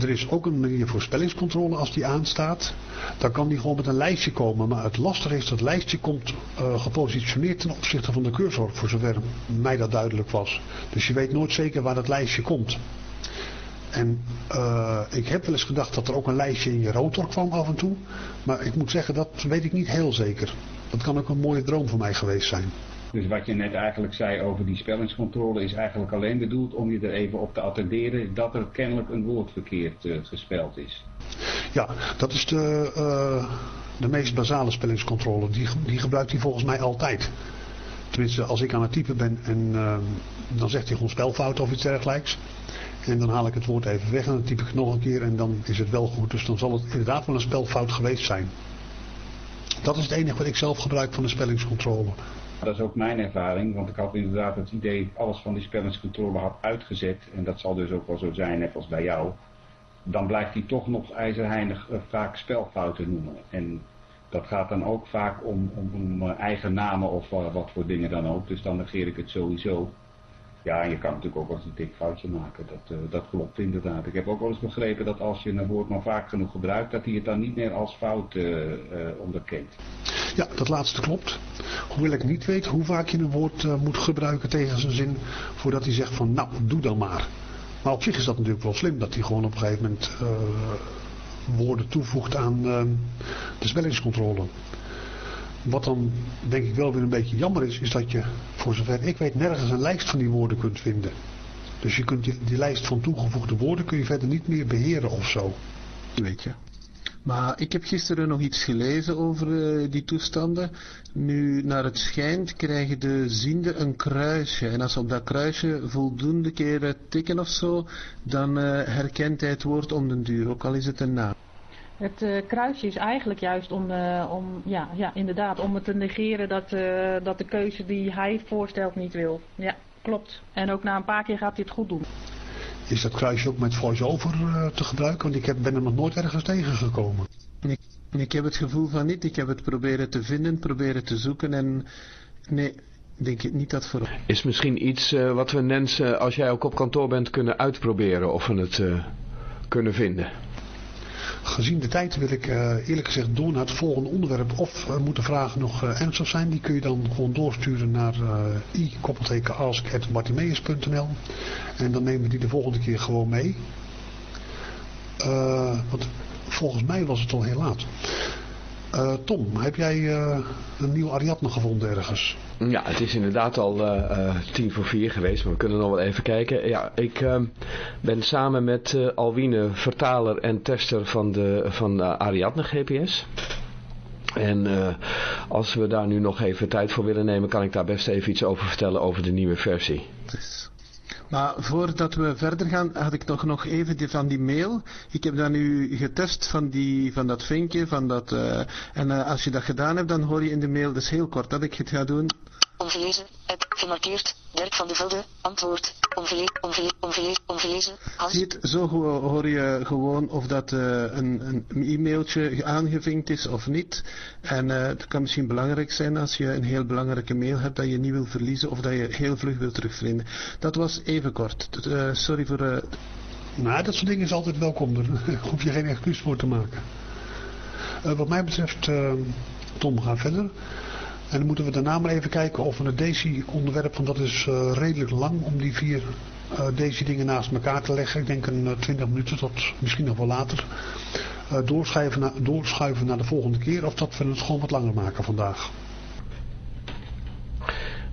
Er is ook een manier voor spellingscontrole als die aanstaat. Dan kan die gewoon met een lijstje komen. Maar het lastige is dat lijstje komt uh, gepositioneerd ten opzichte van de cursor. Voor zover mij dat duidelijk was. Dus je weet nooit zeker waar dat lijstje komt. En uh, ik heb wel eens gedacht dat er ook een lijstje in je rotor kwam af en toe. Maar ik moet zeggen, dat weet ik niet heel zeker. Dat kan ook een mooie droom voor mij geweest zijn.
Dus wat je net eigenlijk zei over die spellingscontrole is eigenlijk alleen bedoeld om je er even op te attenderen dat er kennelijk een woord verkeerd uh, gespeld is.
Ja, dat is de, uh, de meest basale spellingscontrole. Die, die gebruikt hij volgens mij altijd. Tenminste, als ik aan het typen ben en uh, dan zegt hij gewoon spelfout of iets dergelijks. En dan haal ik het woord even weg en dan typ ik het nog een keer en dan is het wel goed. Dus dan zal het inderdaad wel een spelfout geweest zijn. Dat is het enige wat ik zelf gebruik van de spellingscontrole.
Dat is ook mijn ervaring, want ik had inderdaad het idee alles van die spellingscontrole had uitgezet. En dat zal dus ook wel zo zijn, net als bij jou. Dan blijft hij toch nog ijzerheinig uh, vaak spelfouten noemen. En dat gaat dan ook vaak om, om, uh, eigen namen of uh, wat voor dingen dan ook. Dus dan negeer ik het sowieso. Ja, en je kan natuurlijk ook wel eens een dik foutje maken. Dat, uh, dat klopt inderdaad. Ik heb ook wel eens begrepen dat als je een woord maar vaak genoeg gebruikt, dat hij het dan niet meer als fout uh, onderkent.
Ja, dat laatste klopt. Hoewel ik niet weet hoe vaak je een woord moet gebruiken tegen zijn zin, voordat hij zegt van nou, doe dan maar. Maar op zich is dat natuurlijk wel slim, dat hij gewoon op een gegeven moment woorden toevoegt aan de spellingscontrole. Wat dan denk ik wel weer een beetje jammer is, is dat je, voor zover ik weet, nergens een lijst van die woorden kunt vinden. Dus je kunt die, die lijst van toegevoegde woorden kun je verder niet meer beheren of zo.
Weet je. Maar ik heb gisteren nog iets gelezen over uh, die toestanden. Nu, naar het schijnt, krijgen de zienden een kruisje. En als ze op dat kruisje voldoende keren tikken of zo, dan uh, herkent hij het woord om den duur, ook al is het een naam.
Het uh, kruisje is eigenlijk juist om, uh, om, ja, ja, inderdaad, om het te negeren dat, uh, dat de keuze die hij voorstelt niet wil. Ja, klopt. En ook na een paar keer gaat hij het goed doen.
Is dat kruisje ook met voice-over te gebruiken? Want ik heb, ben er nog nooit ergens tegengekomen.
Ik, ik heb het gevoel van niet. Ik heb het proberen te vinden, proberen te zoeken en nee, denk ik niet dat voor...
Is misschien iets wat we Nens, als jij ook op kantoor bent, kunnen uitproberen of we het kunnen vinden?
Gezien de tijd wil ik uh, eerlijk gezegd door naar het volgende onderwerp. Of moeten vragen nog uh, ernstig zijn. Die kun je dan gewoon doorsturen naar uh, i-ask.bartimeus.nl En dan nemen we die de volgende keer gewoon mee. want volgens mij was het al heel laat. Uh, Tom, heb jij uh, een nieuw Ariadne gevonden ergens?
Ja, het is inderdaad al uh, tien voor vier geweest, maar we kunnen nog wel even kijken. Ja, ik ehm, ben samen met Alwine vertaler en tester van, de, van Ariadne GPS. En als we daar nu nog even tijd voor willen nemen, kan ik daar best even iets over vertellen over de nieuwe versie.
Maar voordat we verder gaan, had ik toch nog even die, van die mail. Ik heb dat nu getest van, die, van dat vinkje. Van dat, uh, en uh, als je dat gedaan hebt, dan hoor je in de mail, dus heel kort dat ik het ga doen.
Ongelezen, app, gemarkeerd, Dirk van de Velde, antwoord, ongele ongele ongelezen,
Ziet, zo hoor je gewoon of dat uh, een, een e-mailtje aangevinkt is of niet. En uh, het kan misschien belangrijk zijn als je een heel belangrijke mail hebt dat je niet wil verliezen of dat je heel vlug wil terugvinden. Dat was even kort. Uh, sorry voor... Uh...
Nou, dat soort dingen is altijd welkom. Daar hoef je geen excuus voor te maken. wat mij betreft, Tom, ga verder. En dan moeten we daarna maar even kijken of we het Daisy-onderwerp, want dat is uh, redelijk lang om die vier uh, Daisy-dingen naast elkaar te leggen. Ik denk een uh, 20 minuten tot misschien nog wel later. doorschuiven, doorschuiven naar de volgende keer of dat we het gewoon wat langer maken vandaag.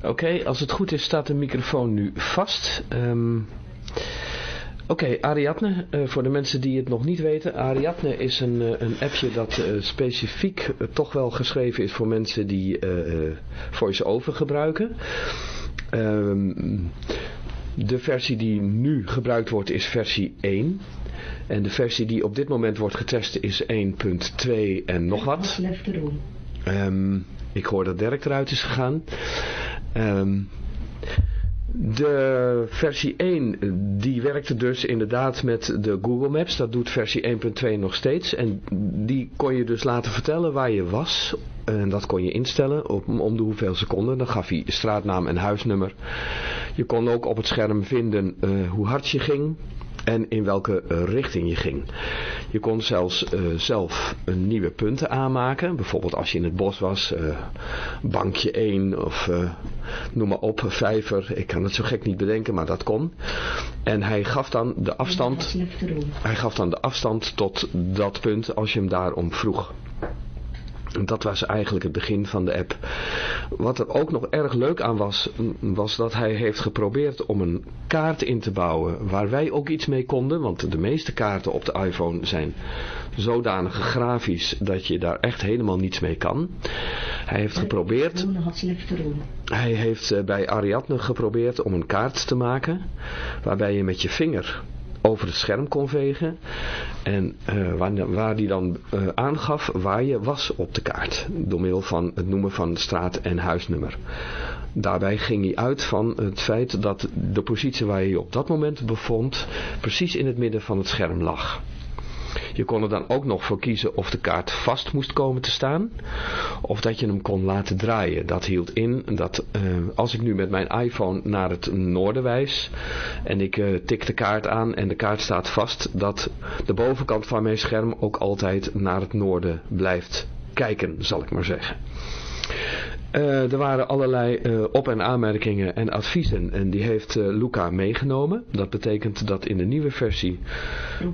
Oké, als het goed is staat de microfoon nu vast. Um, Oké, okay, Ariadne, uh, voor de mensen die het nog niet weten. Ariadne is een, uh, een appje dat uh, specifiek toch wel geschreven is voor mensen die voice-over gebruiken. Um, de versie die nu gebruikt wordt is versie 1. En de versie die op dit moment wordt getest is 1.2 en nog wat. Um, ik hoor dat Dirk eruit is gegaan. Um, de versie 1 die werkte dus inderdaad met de Google Maps. Dat doet versie 1.2 nog steeds. En die kon je dus laten vertellen waar je was. En dat kon je instellen op, om de hoeveel seconden. Dan gaf hij straatnaam en huisnummer. Je kon ook op het scherm vinden uh, hoe hard je ging en in welke eh, richting je ging. Je kon zelfs uh, zelf een nieuwe punten aanmaken. Bijvoorbeeld als je in het bos was, uh, bankje 1 of noem maar op, vijver. Ik kan het zo gek niet bedenken, maar dat kon. En hij gaf dan de afstand, hij gaf dan de afstand tot dat punt als je hem daarom vroeg. Dat was eigenlijk het begin van de app. Wat er ook nog erg leuk aan was, was dat hij heeft geprobeerd om een kaart in te bouwen waar wij ook iets mee konden. Want de meeste kaarten op de iPhone zijn zodanig grafisch dat je daar echt helemaal niets mee kan. Hij heeft geprobeerd, hij heeft eh, bij Ariadne geprobeerd om een kaart te maken waarbij je met je vinger over het scherm kon vegen. En uh, waar, waar die dan uh, aangaf waar je was op de kaart. Door middel van het noemen van straat en huisnummer. Daarbij ging hij uit van het feit dat de positie waar je je op dat moment bevond precies in het midden van het scherm lag. Je kon er dan ook nog voor kiezen of de kaart vast moest komen te staan. Of dat je hem kon laten draaien. Dat hield in dat uh, als ik nu met mijn iPhone naar het noorden wijs. En ik uh, tik de kaart aan en de kaart staat vast. Dat de bovenkant van mijn scherm ook altijd naar het noorden blijft kijken zal ik maar zeggen. Uh, er waren allerlei uh, op- en aanmerkingen en adviezen en die heeft uh, Luca meegenomen. Dat betekent dat in de nieuwe versie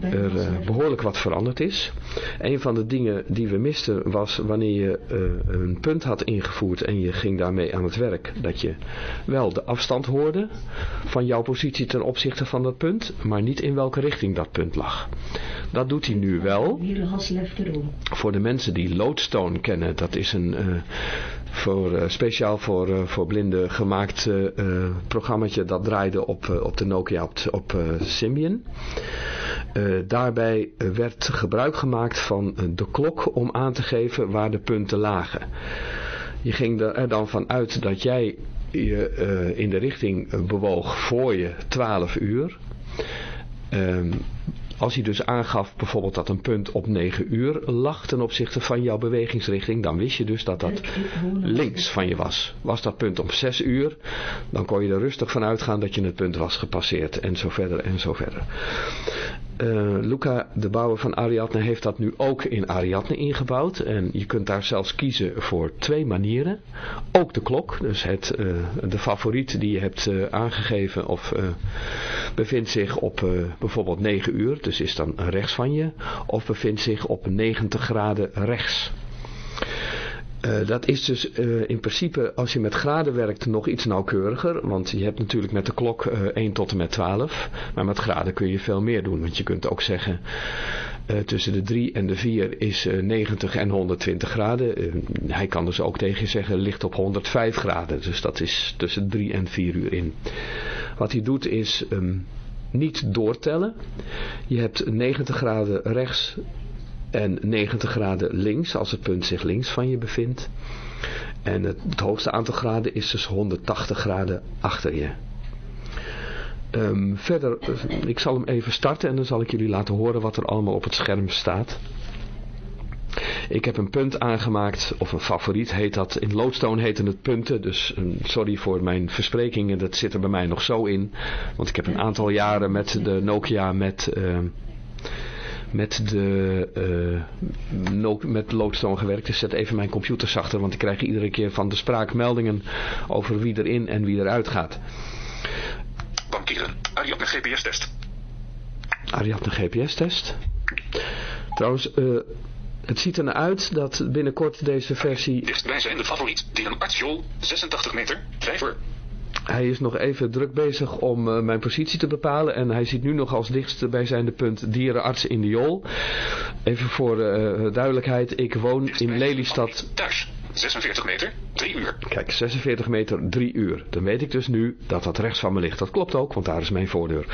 er behoorlijk wat veranderd is. Een van de dingen die we misten was wanneer je een punt had ingevoerd en je ging daarmee aan het werk. Dat je wel de afstand hoorde van jouw positie ten opzichte van dat punt, maar niet in welke richting dat punt lag. Dat doet hij nu wel. Voor de mensen die Lodestone kennen, dat is een voor, uh, speciaal voor, uh, voor blinden gemaakt uh, programmaatje dat draaide op, op de Nokia op, op Symbian. daarbij werd gebruik gemaakt van de klok om aan te geven waar de punten lagen. Je ging er dan van uit dat jij je in de richting bewoog voor je 12 uur. Um, als hij dus aangaf bijvoorbeeld dat een punt op 9 uur lag ten opzichte van jouw bewegingsrichting, dan wist je dus dat dat links van je was. Was dat punt om 6 uur, dan kon je er rustig van uitgaan dat je het punt was gepasseerd en zo verder en zo verder. Uh, Luca, de bouwer van Ariadne, heeft dat nu ook in Ariadne ingebouwd. En je kunt daar zelfs kiezen voor twee manieren. Ook de klok, dus het, uh, de favoriet die je hebt uh, aangegeven of bevindt zich op bijvoorbeeld 9 uur, dus is dan rechts van je. Of bevindt zich op 90 graden rechts. Uh, dat is dus uh, in principe, als je met graden werkt, nog iets nauwkeuriger. Want je hebt natuurlijk met de klok uh, eh, 1 tot en met 12. Maar met graden kun je veel meer doen. Want je kunt ook zeggen, tussen de 3 en de 4 is 90 en 120 graden. hij kan dus ook tegen je zeggen, ligt op 105 graden. Dus dat is tussen 3 en 4 uur in. Wat hij doet is... Um, niet doortellen. Je hebt 90 graden rechts en 90 graden links als het punt zich links van je bevindt. En het, hoogste aantal graden is dus 180 graden achter je. Um, verder, ik zal hem even starten en dan zal ik jullie laten horen wat er allemaal op het scherm staat. Ik heb een punt aangemaakt, of een favoriet heet dat. In Lodestone heten het punten, dus um, sorry voor mijn versprekingen, dat zit er bij mij nog zo in. Want ik heb een aantal jaren met de Nokia met... Uh, met de uh, no met Lodestone gewerkt. Dus zet even mijn computer zachter, want ik krijg iedere keer van de spraak meldingen over wie erin en wie eruit gaat.
Bankieren. Ariadne GPS-test.
Ariadne GPS-test. Trouwens, uh, het ziet ernaar uit dat binnenkort deze versie...
Dichtstbijzijnde favoriet, Arts Jol, 86 meter, vijver.
Hij is nog even druk bezig om uh, mijn positie te bepalen. En hij ziet nu nog als dichtstbijzijnde punt dierenarts in de Jol. Even voor uh, duidelijkheid, ik woon in Lelystad.
Thuis, 46 meter, 3 uur.
Kijk, 46 meter, 3 uur. Dan weet ik dus nu dat dat rechts van me ligt. Dat klopt ook, want daar is mijn voordeur.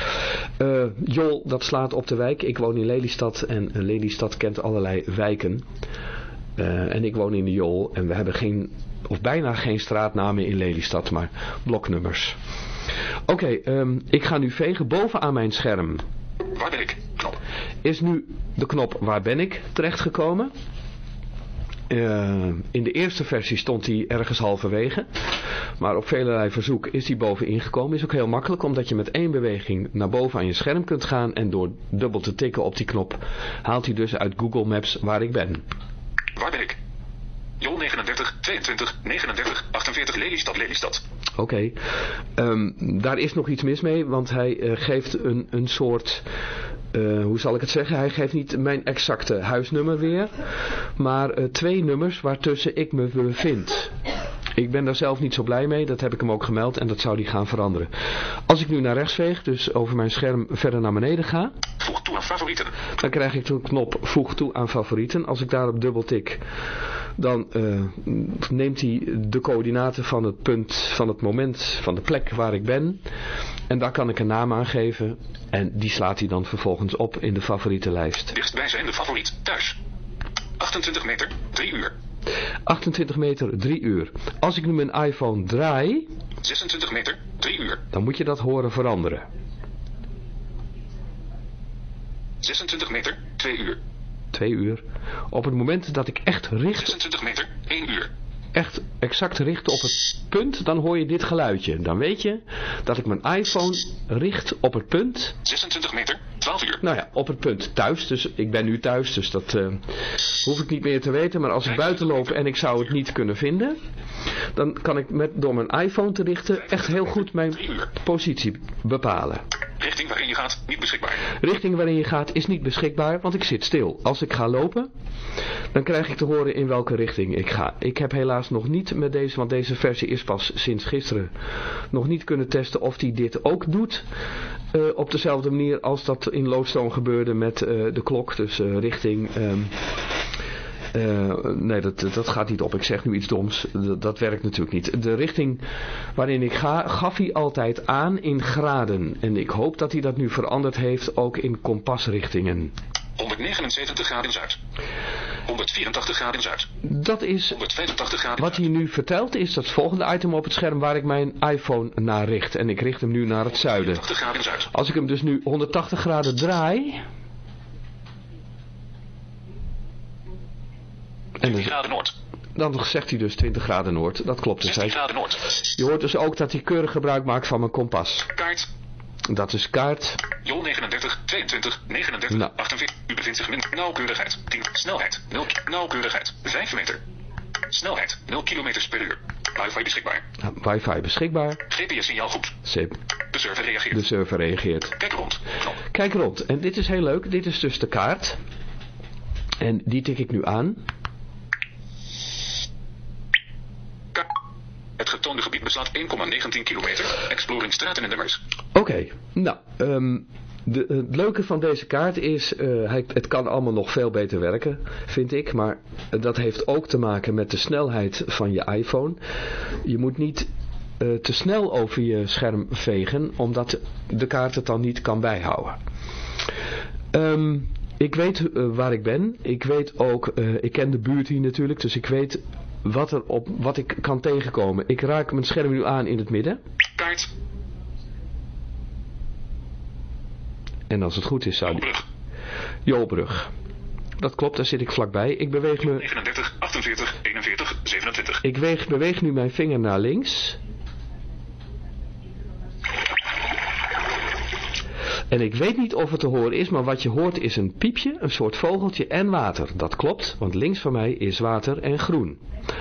Uh, Jol, dat slaat op de wijk. Ik woon in Lelystad en Lelystad kent allerlei wijken. Uh, en ik woon in de Jol en we hebben geen, of bijna geen straatnamen in Lelystad, maar bloknummers. Oké, okay, um, ik ga nu vegen bovenaan mijn scherm.
Waar ben ik? Knop.
Is nu de knop waar ben ik terechtgekomen. Uh, in de eerste versie stond hij ergens halverwege. Maar op velerlei verzoek is hij bovenin gekomen. Is ook heel makkelijk omdat je met één beweging naar boven aan je scherm kunt gaan. En door dubbel te tikken op die knop haalt hij dus uit Google Maps waar ik ben.
Waar ben ik? Jol 39, 22, 39, 48 Lelystad, Lelystad.
Oké, um, daar is nog iets mis mee, want hij uh, geeft een, een soort, uh, hoe zal ik het zeggen, hij geeft niet mijn exacte huisnummer weer, maar uh, twee nummers waartussen ik me bevind. Ik ben daar zelf niet zo blij mee, dat heb ik hem ook gemeld en dat zou die gaan veranderen. Als ik nu naar rechts veeg, dus over mijn scherm verder naar beneden ga.
Voeg toe aan favorieten.
Dan krijg ik de knop voeg toe aan favorieten. Als ik daarop dubbel tik, dan uh, neemt hij de coördinaten van het punt, van het moment, van de plek waar ik ben. En daar kan ik een naam aan geven en die slaat hij dan vervolgens op in de favorietenlijst.
Dichtstbijzijnde favoriet, thuis. 28 meter, 3 uur.
28 meter, 3 uur. Als ik nu mijn iPhone draai...
26 meter, 3 uur.
Dan moet je dat horen veranderen.
26 meter, 2 uur.
2 uur. Op het moment dat ik echt richt...
26 meter, 1 uur.
Echt exact richt op het punt, dan hoor je dit geluidje. Dan weet je dat ik mijn iPhone richt op het punt...
26 meter, 12 uur.
Nou ja, op het punt thuis. Dus ik ben nu thuis, dus dat uh, hoef ik niet meer te weten. Maar als ik buiten loop en ik zou het niet kunnen vinden... dan kan ik met, door mijn iPhone te richten echt heel goed mijn positie bepalen.
Richting waarin je gaat, niet beschikbaar.
Richting waarin je gaat is niet beschikbaar, want ik zit stil. Als ik ga lopen, dan krijg ik te horen in welke richting ik ga. Ik heb helaas nog niet met deze, want deze versie is pas sinds gisteren, nog niet kunnen testen of die dit ook doet. Uh, op dezelfde manier als dat in Lodestone gebeurde met uh, de klok, dus uh, richting... Uh, nee, dat, dat gaat niet op. Ik zeg nu iets doms. Dat, dat, werkt natuurlijk niet. De richting waarin ik ga, gaf hij altijd aan in graden. En ik hoop dat hij dat nu veranderd heeft ook in kompasrichtingen.
179 graden zuid. 184 graden zuid.
Dat is
185 graden
wat hij nu vertelt is dat volgende item op het scherm waar ik mijn iPhone naar richt. En ik richt hem nu naar het zuiden.
graden zuid.
Als ik hem dus nu 180 graden draai...
20 graden noord.
Dan zegt hij dus 20 graden noord. Dat klopt dus.
16 graden noord.
Je hoort dus ook dat hij keurig gebruik maakt van mijn kompas.
Kaart.
Dat is kaart.
Jol 39, 22, 39,
nou.
48. U bevindt zich in nauwkeurigheid. 10. Snelheid. 0. Nauwkeurigheid. 5 meter. Snelheid. 0 km per uur. Wifi beschikbaar.
Ja, wifi beschikbaar.
GPS-signaal goed.
Zip.
De server reageert.
De server reageert.
Kijk rond. Knop.
Kijk rond. En dit is heel leuk. Dit is dus de kaart. En die tik ik nu aan.
Het getoonde gebied beslaat 1,19 kilometer. Exploring straten en nummers.
Oké, nou, um, de, het leuke van deze kaart is, uh, hij, het kan allemaal nog veel beter werken, vind ik. Maar dat heeft ook te maken met de snelheid van je iPhone. Je moet niet uh, te snel over je scherm vegen, omdat de kaart het dan niet kan bijhouden. Um, ik weet uh, waar ik ben. Ik weet ook, ik ken de buurt hier natuurlijk, dus ik weet wat, er op, wat ik kan tegenkomen. Ik raak mijn scherm nu aan in het midden.
Kaart.
En als het goed is zou die... Joolbrug. Dat klopt, daar zit ik vlakbij. Ik beweeg me...
39, 48, 41, 27.
Ik weeg, beweeg nu mijn vinger naar links. En ik weet niet of het te horen is, maar wat je hoort is een piepje, een soort vogeltje en water. Dat klopt, want links van mij is water en groen.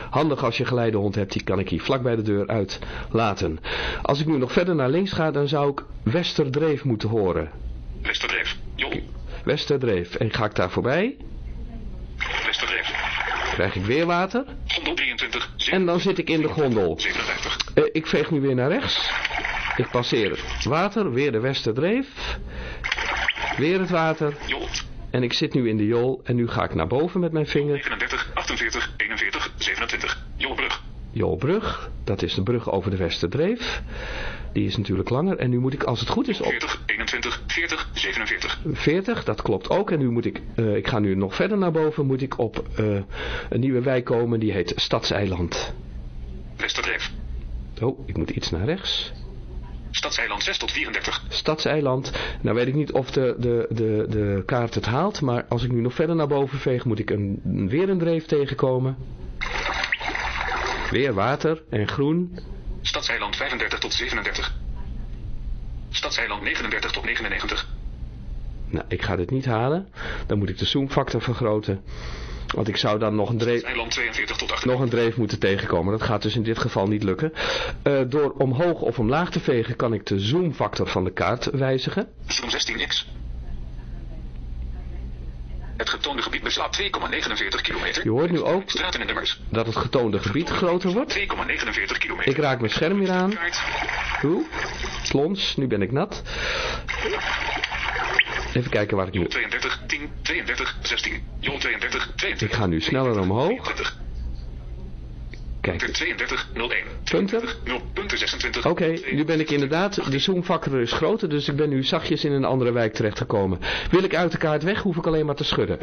Handig als je geleidehond hebt, die kan ik hier vlak bij de deur uitlaten. Als ik nu nog verder naar links ga, dan zou ik Westerdreef moeten horen.
Westerdreef. Jol.
Westerdreef. En ga ik daar voorbij,
Westerdreef.
krijg ik weer water.
Gondel 23.
En dan zit ik in de gondel.
57.
Eh, ik veeg nu weer naar rechts. Ik passeer het water, weer de Westerdreef. Weer het water.
Jol.
En ik zit nu in de jol en nu ga ik naar boven met mijn vinger.
39. 48. 41. 27. Jolbrug.
Jolbrug, dat is de brug over de Westerdreef. Die is natuurlijk langer. En nu moet ik, als het goed is, op
40. 21. 40. 47.
40. Dat klopt ook. En nu moet ik, eh, ik ga nu nog verder naar boven, moet ik op eh, een nieuwe wijk komen. Die heet Stadseiland.
Westerdreef.
Oh, ik moet iets naar rechts.
Stadseiland 6 tot 34.
Stadseiland. Nou weet ik niet of de, de, de, de kaart het haalt, maar als ik nu nog verder naar boven veeg, moet ik een, weer een dreef tegenkomen. Weer water en groen.
Stadseiland 35 tot 37. Stadseiland 39 tot 99.
Nou, ik ga dit niet halen. Dan moet ik de zoomfactor vergroten. Want ik zou dan nog een dreef,
Eiland 42 tot 8.
nog een dreef moeten tegenkomen. Dat gaat dus in dit geval niet lukken. Eh, door omhoog of omlaag te vegen kan ik de zoomfactor van de kaart wijzigen.
Zoom 16x. Het getoonde gebied beslaat 2,49 kilometer.
Je hoort nu ook dat het getoonde gebied groter wordt.
2,49 kilometer.
Ik raak mijn scherm weer aan. Oeh, slons, nu ben ik nat. Even kijken waar ik nu...
Jol 32, 10, 32, 16. Jol 32, 22.
Ik ga nu sneller omhoog.
22.
Kijk,
32, 01.
punten.
0, punten 26.
Oké, nu ben ik inderdaad, de zoomfactor is groter, dus ik ben nu zachtjes in een andere wijk terechtgekomen. Wil ik uit de kaart weg, hoef ik alleen maar te schudden.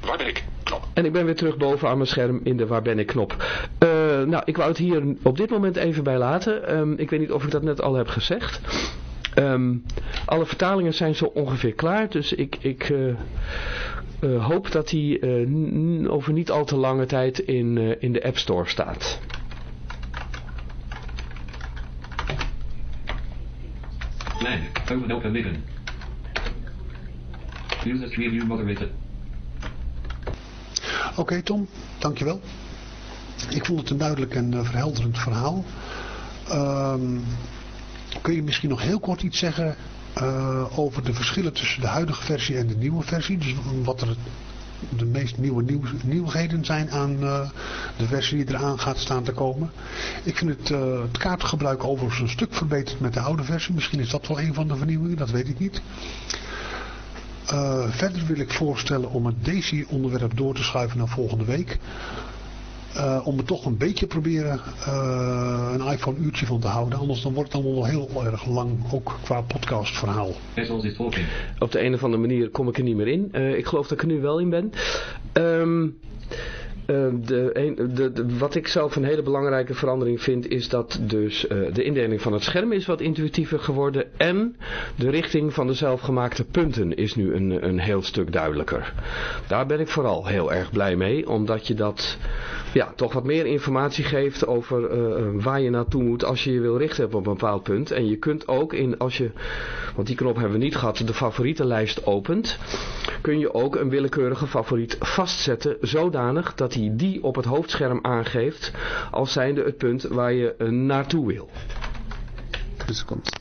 Waar ben ik? Knop.
En ik ben weer terug boven aan mijn scherm in de waar ben ik knop. Eh, nou, ik wou het hier op dit moment even bij laten. Ehm, ik weet niet of ik dat net al heb gezegd. Ehm, alle vertalingen zijn zo ongeveer klaar, dus ik, ik eh, eh, hoop dat die eh, over niet al te lange tijd in, eh, in de App Store staat.
Lijn. Phone open midden. User review moderator.
Oké Tom, dankjewel. Ik vond het een duidelijk en verhelderend verhaal. Ehm, kun je misschien nog heel kort iets zeggen eh, over de verschillen tussen de huidige versie en de nieuwe versie? Dus wat er de meest nieuwe nieuw, nieuwigheden zijn aan eh, de versie die eraan gaat staan te komen. Ik vind het, eh, het kaartgebruik overigens een stuk verbeterd met de oude versie. Misschien is dat wel een van de vernieuwingen, dat weet ik niet. Verder wil ik voorstellen om het Daisy-onderwerp door te schuiven naar volgende week. Eh, om er toch een beetje proberen eh, een iPhone-uurtje van te houden. Anders dan wordt het allemaal wel heel erg lang, ook qua podcastverhaal.
Op de een of andere manier kom ik er niet meer in. Eh, ik geloof dat ik er nu wel in ben. Ehm, eh, een- de, de- wat ik zelf een hele belangrijke verandering vind is dat dus eh, de indeling van het scherm is wat intuïtiever geworden en de richting van de zelfgemaakte punten is nu een, een heel stuk duidelijker. Daar ben ik vooral heel erg blij mee, omdat je dat ja, toch wat meer informatie geeft over eh, eh, waar je naartoe moet als je je wil richten op een bepaald punt. En je kunt ook in, als je, want die knop hebben we niet gehad, de favorietenlijst opent, kun je ook een willekeurige favoriet vastzetten zodanig dat hij die op het hoofdscherm aangeeft als zijnde het punt waar je eh, naartoe wil.
Dus komt.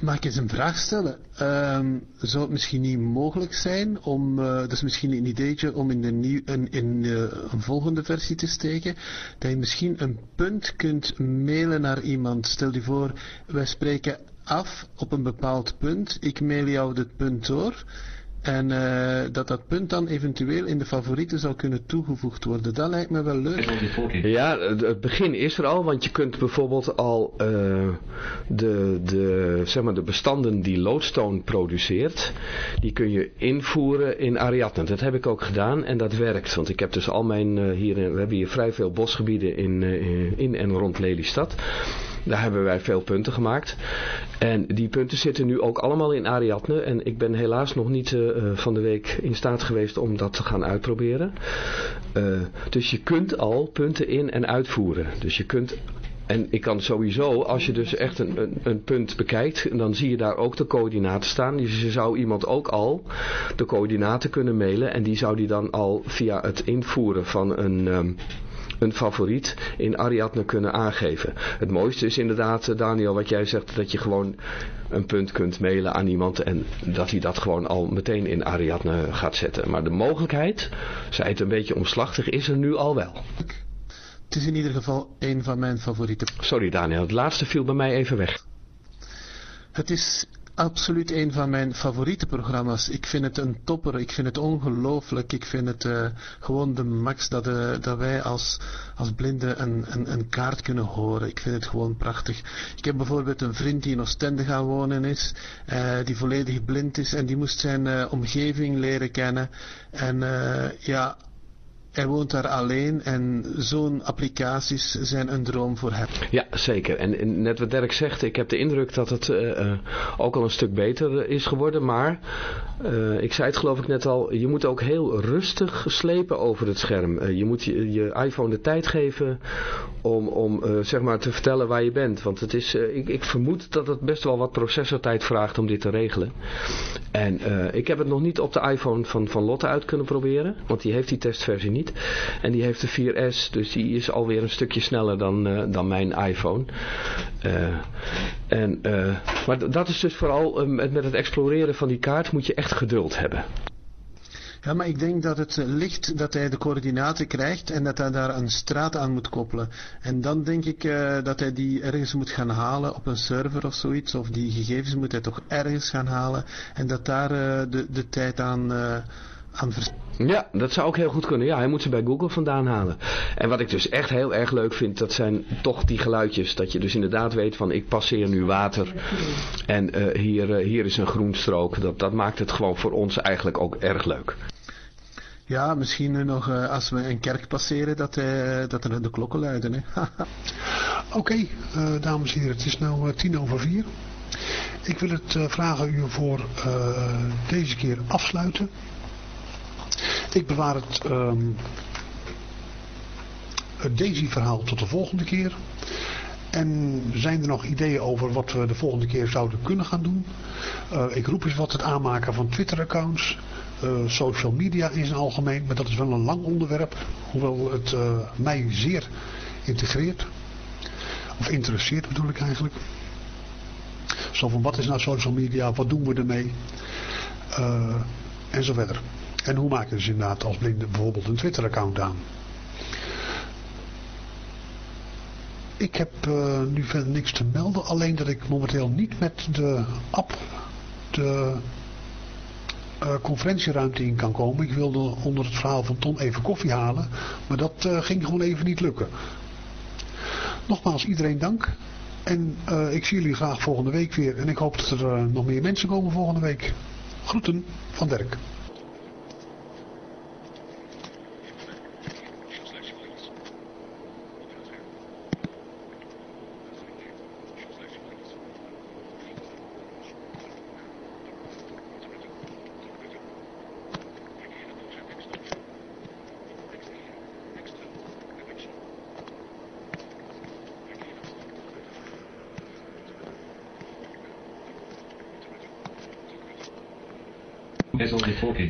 Mag ik eens een vraag stellen? Ehm, zou het misschien niet mogelijk zijn om, eh, dat is misschien een ideetje om in, de nieuw, een, in eh, een volgende versie te steken, dat je misschien een punt kunt mailen naar iemand. Stel je voor, wij spreken af op een bepaald punt, ik mail jou dit punt door. En eh, dat dat punt dan eventueel in de favorieten zou kunnen toegevoegd worden. Dat lijkt me wel leuk.
Ja, het begin is er al, want je kunt bijvoorbeeld al eh, de, de, zeg maar de bestanden die Lodestone produceert, die kun je invoeren in Ariadne. Dat heb ik ook gedaan en dat werkt, want ik heb dus al mijn, eh, hier, we hebben hier vrij veel bosgebieden in, eh, in en rond Lelystad. Daar hebben wij veel punten gemaakt. En die punten zitten nu ook allemaal in Ariadne. En ik ben helaas nog niet eh, eh, van de week in staat geweest om dat te gaan uitproberen. Eh, dus je kunt al punten in- en uitvoeren. Dus je kunt En ik kan sowieso, als je dus echt een, een, punt bekijkt, dan zie je daar ook de coördinaten staan. Dus je zou iemand ook al de coördinaten kunnen mailen en die zou die dan al via het invoeren van een... ehm, een favoriet in Ariadne kunnen aangeven. Het mooiste is inderdaad, eh, Daniel, wat jij zegt, dat je gewoon een punt kunt mailen aan iemand en dat hij dat gewoon al meteen in Ariadne gaat zetten. Maar de mogelijkheid, zij het een beetje omslachtig, is er nu al wel.
Het is in ieder geval een van mijn favoriete.
Sorry Daniel, het laatste viel bij mij even weg.
Het is absoluut een van mijn favoriete programma's. Ik vind het een topper. Ik vind het ongelooflijk. Ik vind het eh, gewoon de max dat, eh, dat wij als, als blinden een, een, een kaart kunnen horen. Ik vind het gewoon prachtig. Ik heb bijvoorbeeld een vriend die in Oostende gaan wonen is. eh, die volledig blind is. En die moest zijn omgeving leren kennen. En ja... Hij woont daar alleen en zo'n applicaties zijn een droom voor hem.
Ja, zeker. En, net wat Dirk zegt, ik heb de indruk dat het eh, eh, ook al een stuk beter is geworden. Maar, eh, ik zei het geloof ik net al, je moet ook heel rustig slepen over het scherm. Eh, je moet je, iPhone de tijd geven om, om eh, zeg maar te vertellen waar je bent. Want het is, eh, ik, ik vermoed dat het best wel wat processortijd vraagt om dit te regelen. En eh, ik heb het nog niet op de iPhone van, van Lotte uit kunnen proberen. Want die heeft die testversie niet. En die heeft de 4S. Dus die is alweer een stukje sneller dan, eh, dan mijn iPhone. Eh, en, eh, maar dat is dus vooral eh, met, het exploreren van die kaart moet je echt geduld hebben.
Ja, maar ik denk dat het ligt dat hij de coördinaten krijgt en dat hij daar een straat aan moet koppelen. En dan denk ik dat hij die ergens moet gaan halen op een server of zoiets. Of die gegevens moet hij toch ergens gaan halen. En dat daar de, de tijd aan, aan
Ja, dat zou ook heel goed kunnen. Ja, hij moet ze bij Google vandaan halen. En wat ik dus echt heel erg leuk vind, dat zijn toch die geluidjes. Dat je dus inderdaad weet van ik passeer nu water en eh, hier, eh, hier is een groenstrook. Dat, dat maakt het gewoon voor ons eigenlijk ook erg leuk.
Ja, misschien nog eh, als we een kerk passeren dat, dat er de klokken luiden.
Oké, dames en heren, het is nu tien over vier. Ik wil het vragen u voor deze keer afsluiten. Ik bewaar het, ehm, het Daisy-verhaal tot de volgende keer. En zijn er nog ideeën over wat we de volgende keer zouden kunnen gaan doen? Eh, ik roep eens wat het aanmaken van Twitter-accounts. eh, social media in zijn algemeen. Maar dat is wel een lang onderwerp. Hoewel het eh, mij zeer integreert. Of interesseert bedoel ik eigenlijk. Zo van wat is nou social media? Wat doen we ermee? En zo verder. En hoe je dus inderdaad als blinde bijvoorbeeld een Twitter account aan? Ik heb eh, nu verder niks te melden. Alleen dat ik momenteel niet met de app de eh, conferentieruimte in kan komen. Ik wilde onder het verhaal van Tom even koffie halen. Maar dat eh, ging gewoon even niet lukken. Nogmaals iedereen dank. En ik zie jullie graag volgende week weer. En ik hoop dat er nog meer mensen komen volgende week. Groeten van Dirk.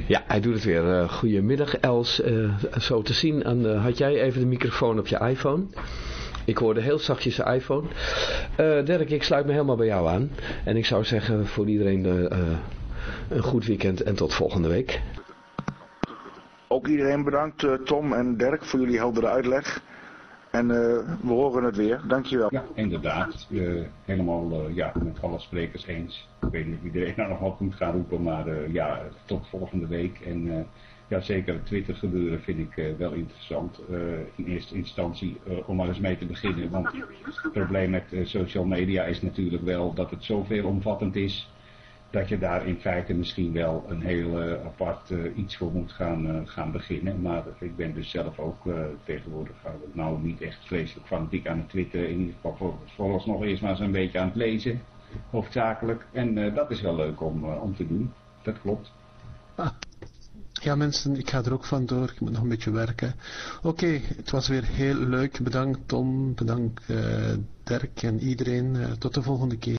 Ja, hij doet het weer. Eh, goedemiddag Els. Eh, zo te zien, aan, de- had jij even de microfoon op je iPhone? Ik hoorde heel zachtjes de iPhone. Eh Dirk, ik sluit me helemaal bij jou aan. En ik zou zeggen voor iedereen eh, eh, een goed weekend en tot volgende week.
Ook iedereen bedankt, eh, Tom en Dirk, voor jullie heldere uitleg. En eh, we horen het weer. Dankjewel.
Ja, inderdaad. Eh, helemaal eh, ja, met alle sprekers eens. Ik weet niet of iedereen nou nog wat moet gaan roepen, maar ja, tot volgende week. En ja, zeker het Twitter gebeuren vind ik wel interessant. In eerste instantie om maar eens mee te beginnen. Want het probleem met social media is natuurlijk wel dat het zoveel omvattend is. Dat je daar in feite misschien wel een heel apart iets voor moet gaan, eh, gaan beginnen. Maar ik ben dus zelf ook eh, tegenwoordig nou niet echt vreselijk fanatiek aan het twitteren. In ieder geval voor, vooralsnog eerst maar eens een beetje aan het lezen. Hoofdzakelijk. En eh, dat is wel leuk om, om te doen. Dat klopt.
Ja mensen, ik ga er ook vandoor. Ik moet nog een beetje werken. Oké, het was weer heel leuk. Bedankt Tom, bedankt Dirk en iedereen. Tot de volgende keer.